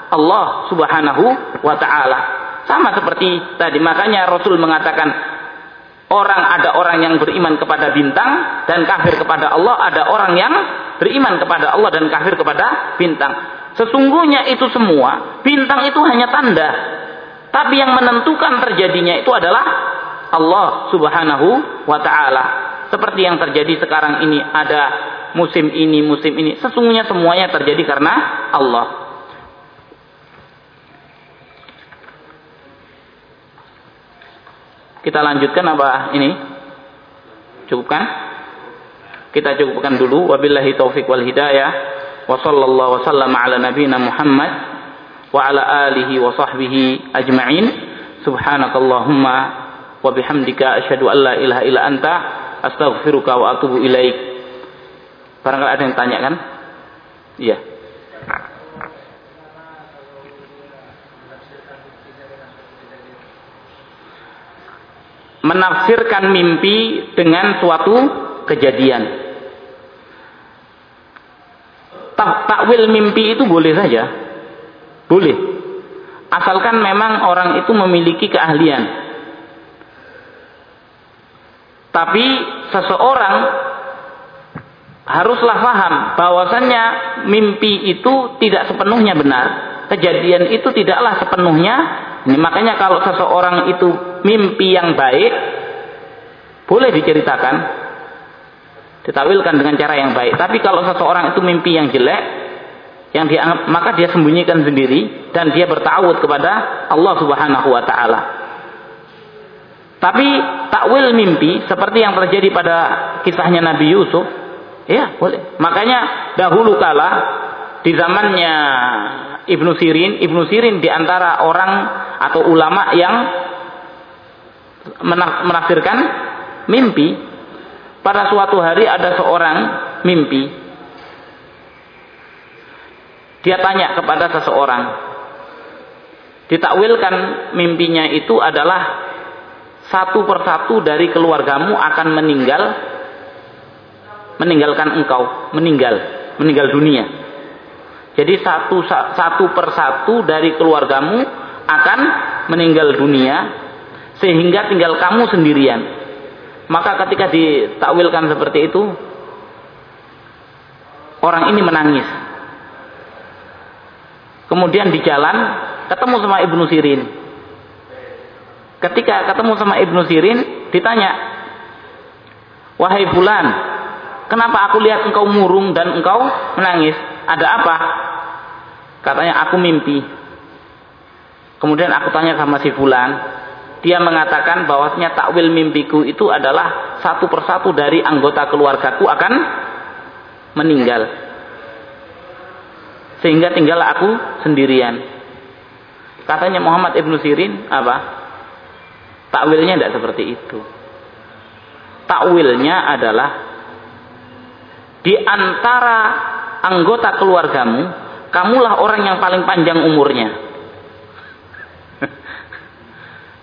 Allah Subhanahu wa taala. Sama seperti tadi makanya Rasul mengatakan orang ada orang yang beriman kepada bintang dan kafir kepada Allah, ada orang yang beriman kepada Allah dan kafir kepada bintang. Sesungguhnya itu semua, bintang itu hanya tanda. Tapi yang menentukan terjadinya itu adalah Allah subhanahu wa ta'ala. Seperti yang terjadi sekarang ini, ada musim ini, musim ini. Sesungguhnya semuanya terjadi karena Allah. Kita lanjutkan apa ini? Cukupkan? Kita cukupkan dulu. Wabillahi taufiq wal hidayah wa wasallam ala nabina Muhammad wa ala alihi wa sahbihi ajma'in. Subhanakallahumma wa bihamdika asyhadu an la ilaha illa anta astaghfiruka wa atubu ilaik. Barangkali ada yang tanya kan? Iya. Menafsirkan mimpi dengan suatu kejadian takwil mimpi itu boleh saja. Boleh. Asalkan memang orang itu memiliki keahlian. Tapi seseorang haruslah paham bahwasannya mimpi itu tidak sepenuhnya benar. Kejadian itu tidaklah sepenuhnya. Ini makanya kalau seseorang itu mimpi yang baik, boleh diceritakan, ditawilkan dengan cara yang baik. Tapi kalau seseorang itu mimpi yang jelek, yang dianggap maka dia sembunyikan sendiri dan dia bertawud kepada Allah Subhanahu wa taala. Tapi takwil mimpi seperti yang terjadi pada kisahnya Nabi Yusuf, ya boleh. Makanya dahulu kala di zamannya Ibnu Sirin, Ibnu Sirin di antara orang atau ulama yang menafsirkan mimpi. Pada suatu hari ada seorang mimpi. Dia tanya kepada seseorang. Ditakwilkan mimpinya itu adalah satu persatu dari keluargamu akan meninggal meninggalkan engkau meninggal meninggal dunia jadi satu satu persatu dari keluargamu akan meninggal dunia sehingga tinggal kamu sendirian maka ketika ditakwilkan seperti itu orang ini menangis kemudian di jalan ketemu sama Ibnu Sirin Ketika ketemu sama Ibnu Sirin, ditanya, Wahai bulan, kenapa aku lihat engkau murung dan engkau menangis? Ada apa? Katanya, aku mimpi. Kemudian aku tanya sama si bulan, dia mengatakan bahwasanya takwil mimpiku itu adalah satu persatu dari anggota keluargaku akan meninggal. Sehingga tinggal aku sendirian. Katanya Muhammad Ibnu Sirin, apa? Takwilnya tidak seperti itu. Takwilnya adalah di antara anggota keluargamu, kamulah orang yang paling panjang umurnya.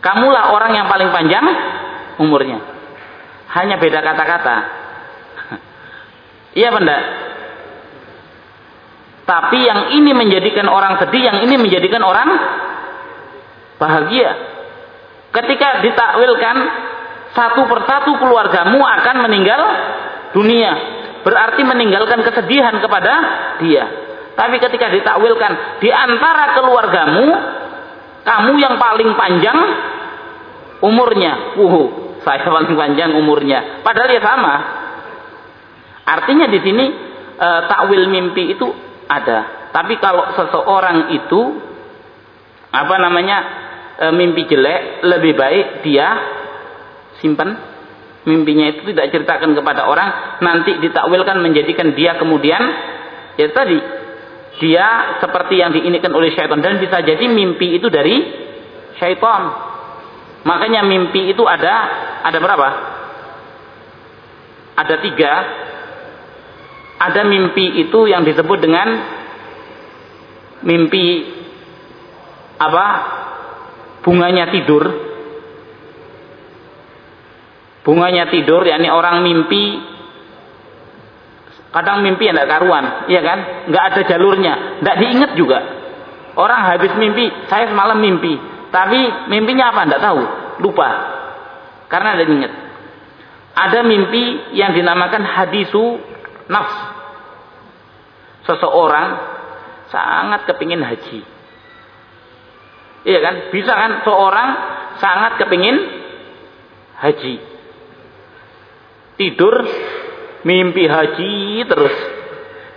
Kamulah orang yang paling panjang umurnya. Hanya beda kata-kata. iya benda. Tapi yang ini menjadikan orang sedih, yang ini menjadikan orang bahagia. Ketika ditakwilkan satu persatu keluargamu akan meninggal dunia. Berarti meninggalkan kesedihan kepada dia. Tapi ketika ditakwilkan di antara keluargamu, kamu yang paling panjang umurnya. Uh, saya paling panjang umurnya. Padahal ya sama. Artinya di sini e, takwil mimpi itu ada. Tapi kalau seseorang itu apa namanya e, mimpi jelek lebih baik dia simpan mimpinya itu tidak ceritakan kepada orang nanti ditakwilkan menjadikan dia kemudian ya tadi dia seperti yang diinikan oleh syaitan dan bisa jadi mimpi itu dari syaitan makanya mimpi itu ada ada berapa? Ada tiga. Ada mimpi itu yang disebut dengan mimpi apa? Bunganya tidur. Bunganya tidur yakni orang mimpi kadang mimpi tidak karuan iya kan? Nggak ada jalurnya. Nggak diingat juga. Orang habis mimpi saya semalam mimpi tapi mimpinya apa tidak tahu lupa karena ada ingat ada mimpi yang dinamakan hadisu nafs seseorang sangat kepingin haji Iya kan? Bisa kan seorang sangat kepingin haji. Tidur mimpi haji terus.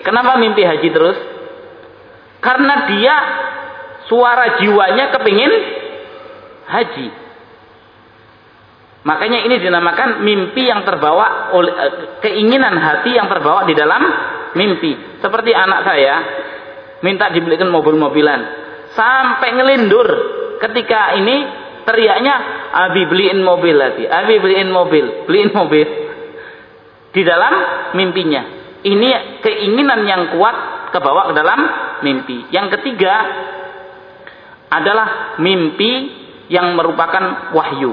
Kenapa mimpi haji terus? Karena dia suara jiwanya kepingin haji. Makanya ini dinamakan mimpi yang terbawa oleh eh, keinginan hati yang terbawa di dalam mimpi. Seperti anak saya minta dibelikan mobil-mobilan. Sampai ngelindur. Ketika ini teriaknya Abi beliin mobil lagi. Abi beliin mobil. Beliin mobil. Di dalam mimpinya. Ini keinginan yang kuat kebawa ke dalam mimpi. Yang ketiga adalah mimpi yang merupakan wahyu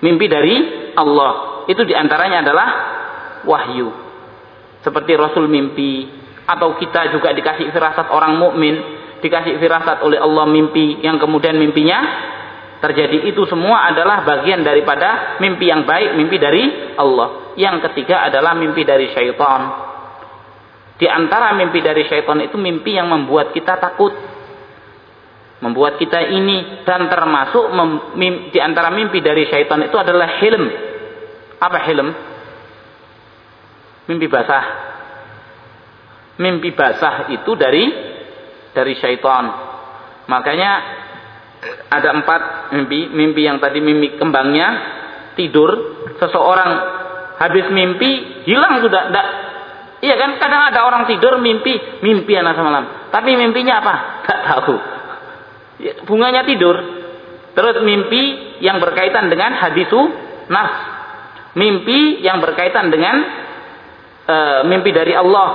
mimpi dari Allah itu di antaranya adalah wahyu seperti Rasul mimpi atau kita juga dikasih firasat orang mukmin dikasih firasat oleh Allah mimpi yang kemudian mimpinya terjadi itu semua adalah bagian daripada mimpi yang baik, mimpi dari Allah. Yang ketiga adalah mimpi dari syaitan. Di antara mimpi dari syaitan itu mimpi yang membuat kita takut. Membuat kita ini dan termasuk mem, di antara mimpi dari syaitan itu adalah hilm. Apa hilm? Mimpi basah. Mimpi basah itu dari dari syaitan. Makanya ada empat mimpi. Mimpi yang tadi mimpi kembangnya tidur. Seseorang habis mimpi hilang sudah. Tidak. Iya kan kadang ada orang tidur mimpi mimpi anak semalam. Tapi mimpinya apa? Tidak tahu. Ya, bunganya tidur. Terus mimpi yang berkaitan dengan hadisu nas. Mimpi yang berkaitan dengan e, mimpi dari Allah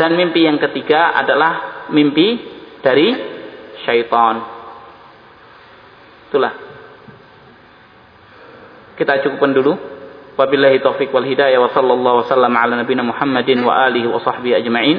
dan mimpi yang ketiga adalah mimpi dari syaitan. Itulah. Kita cukupkan dulu. Wabillahi taufiq wal hidayah wa sallallahu wasallam ala nabina Muhammadin wa alihi wa sahbihi ajma'in.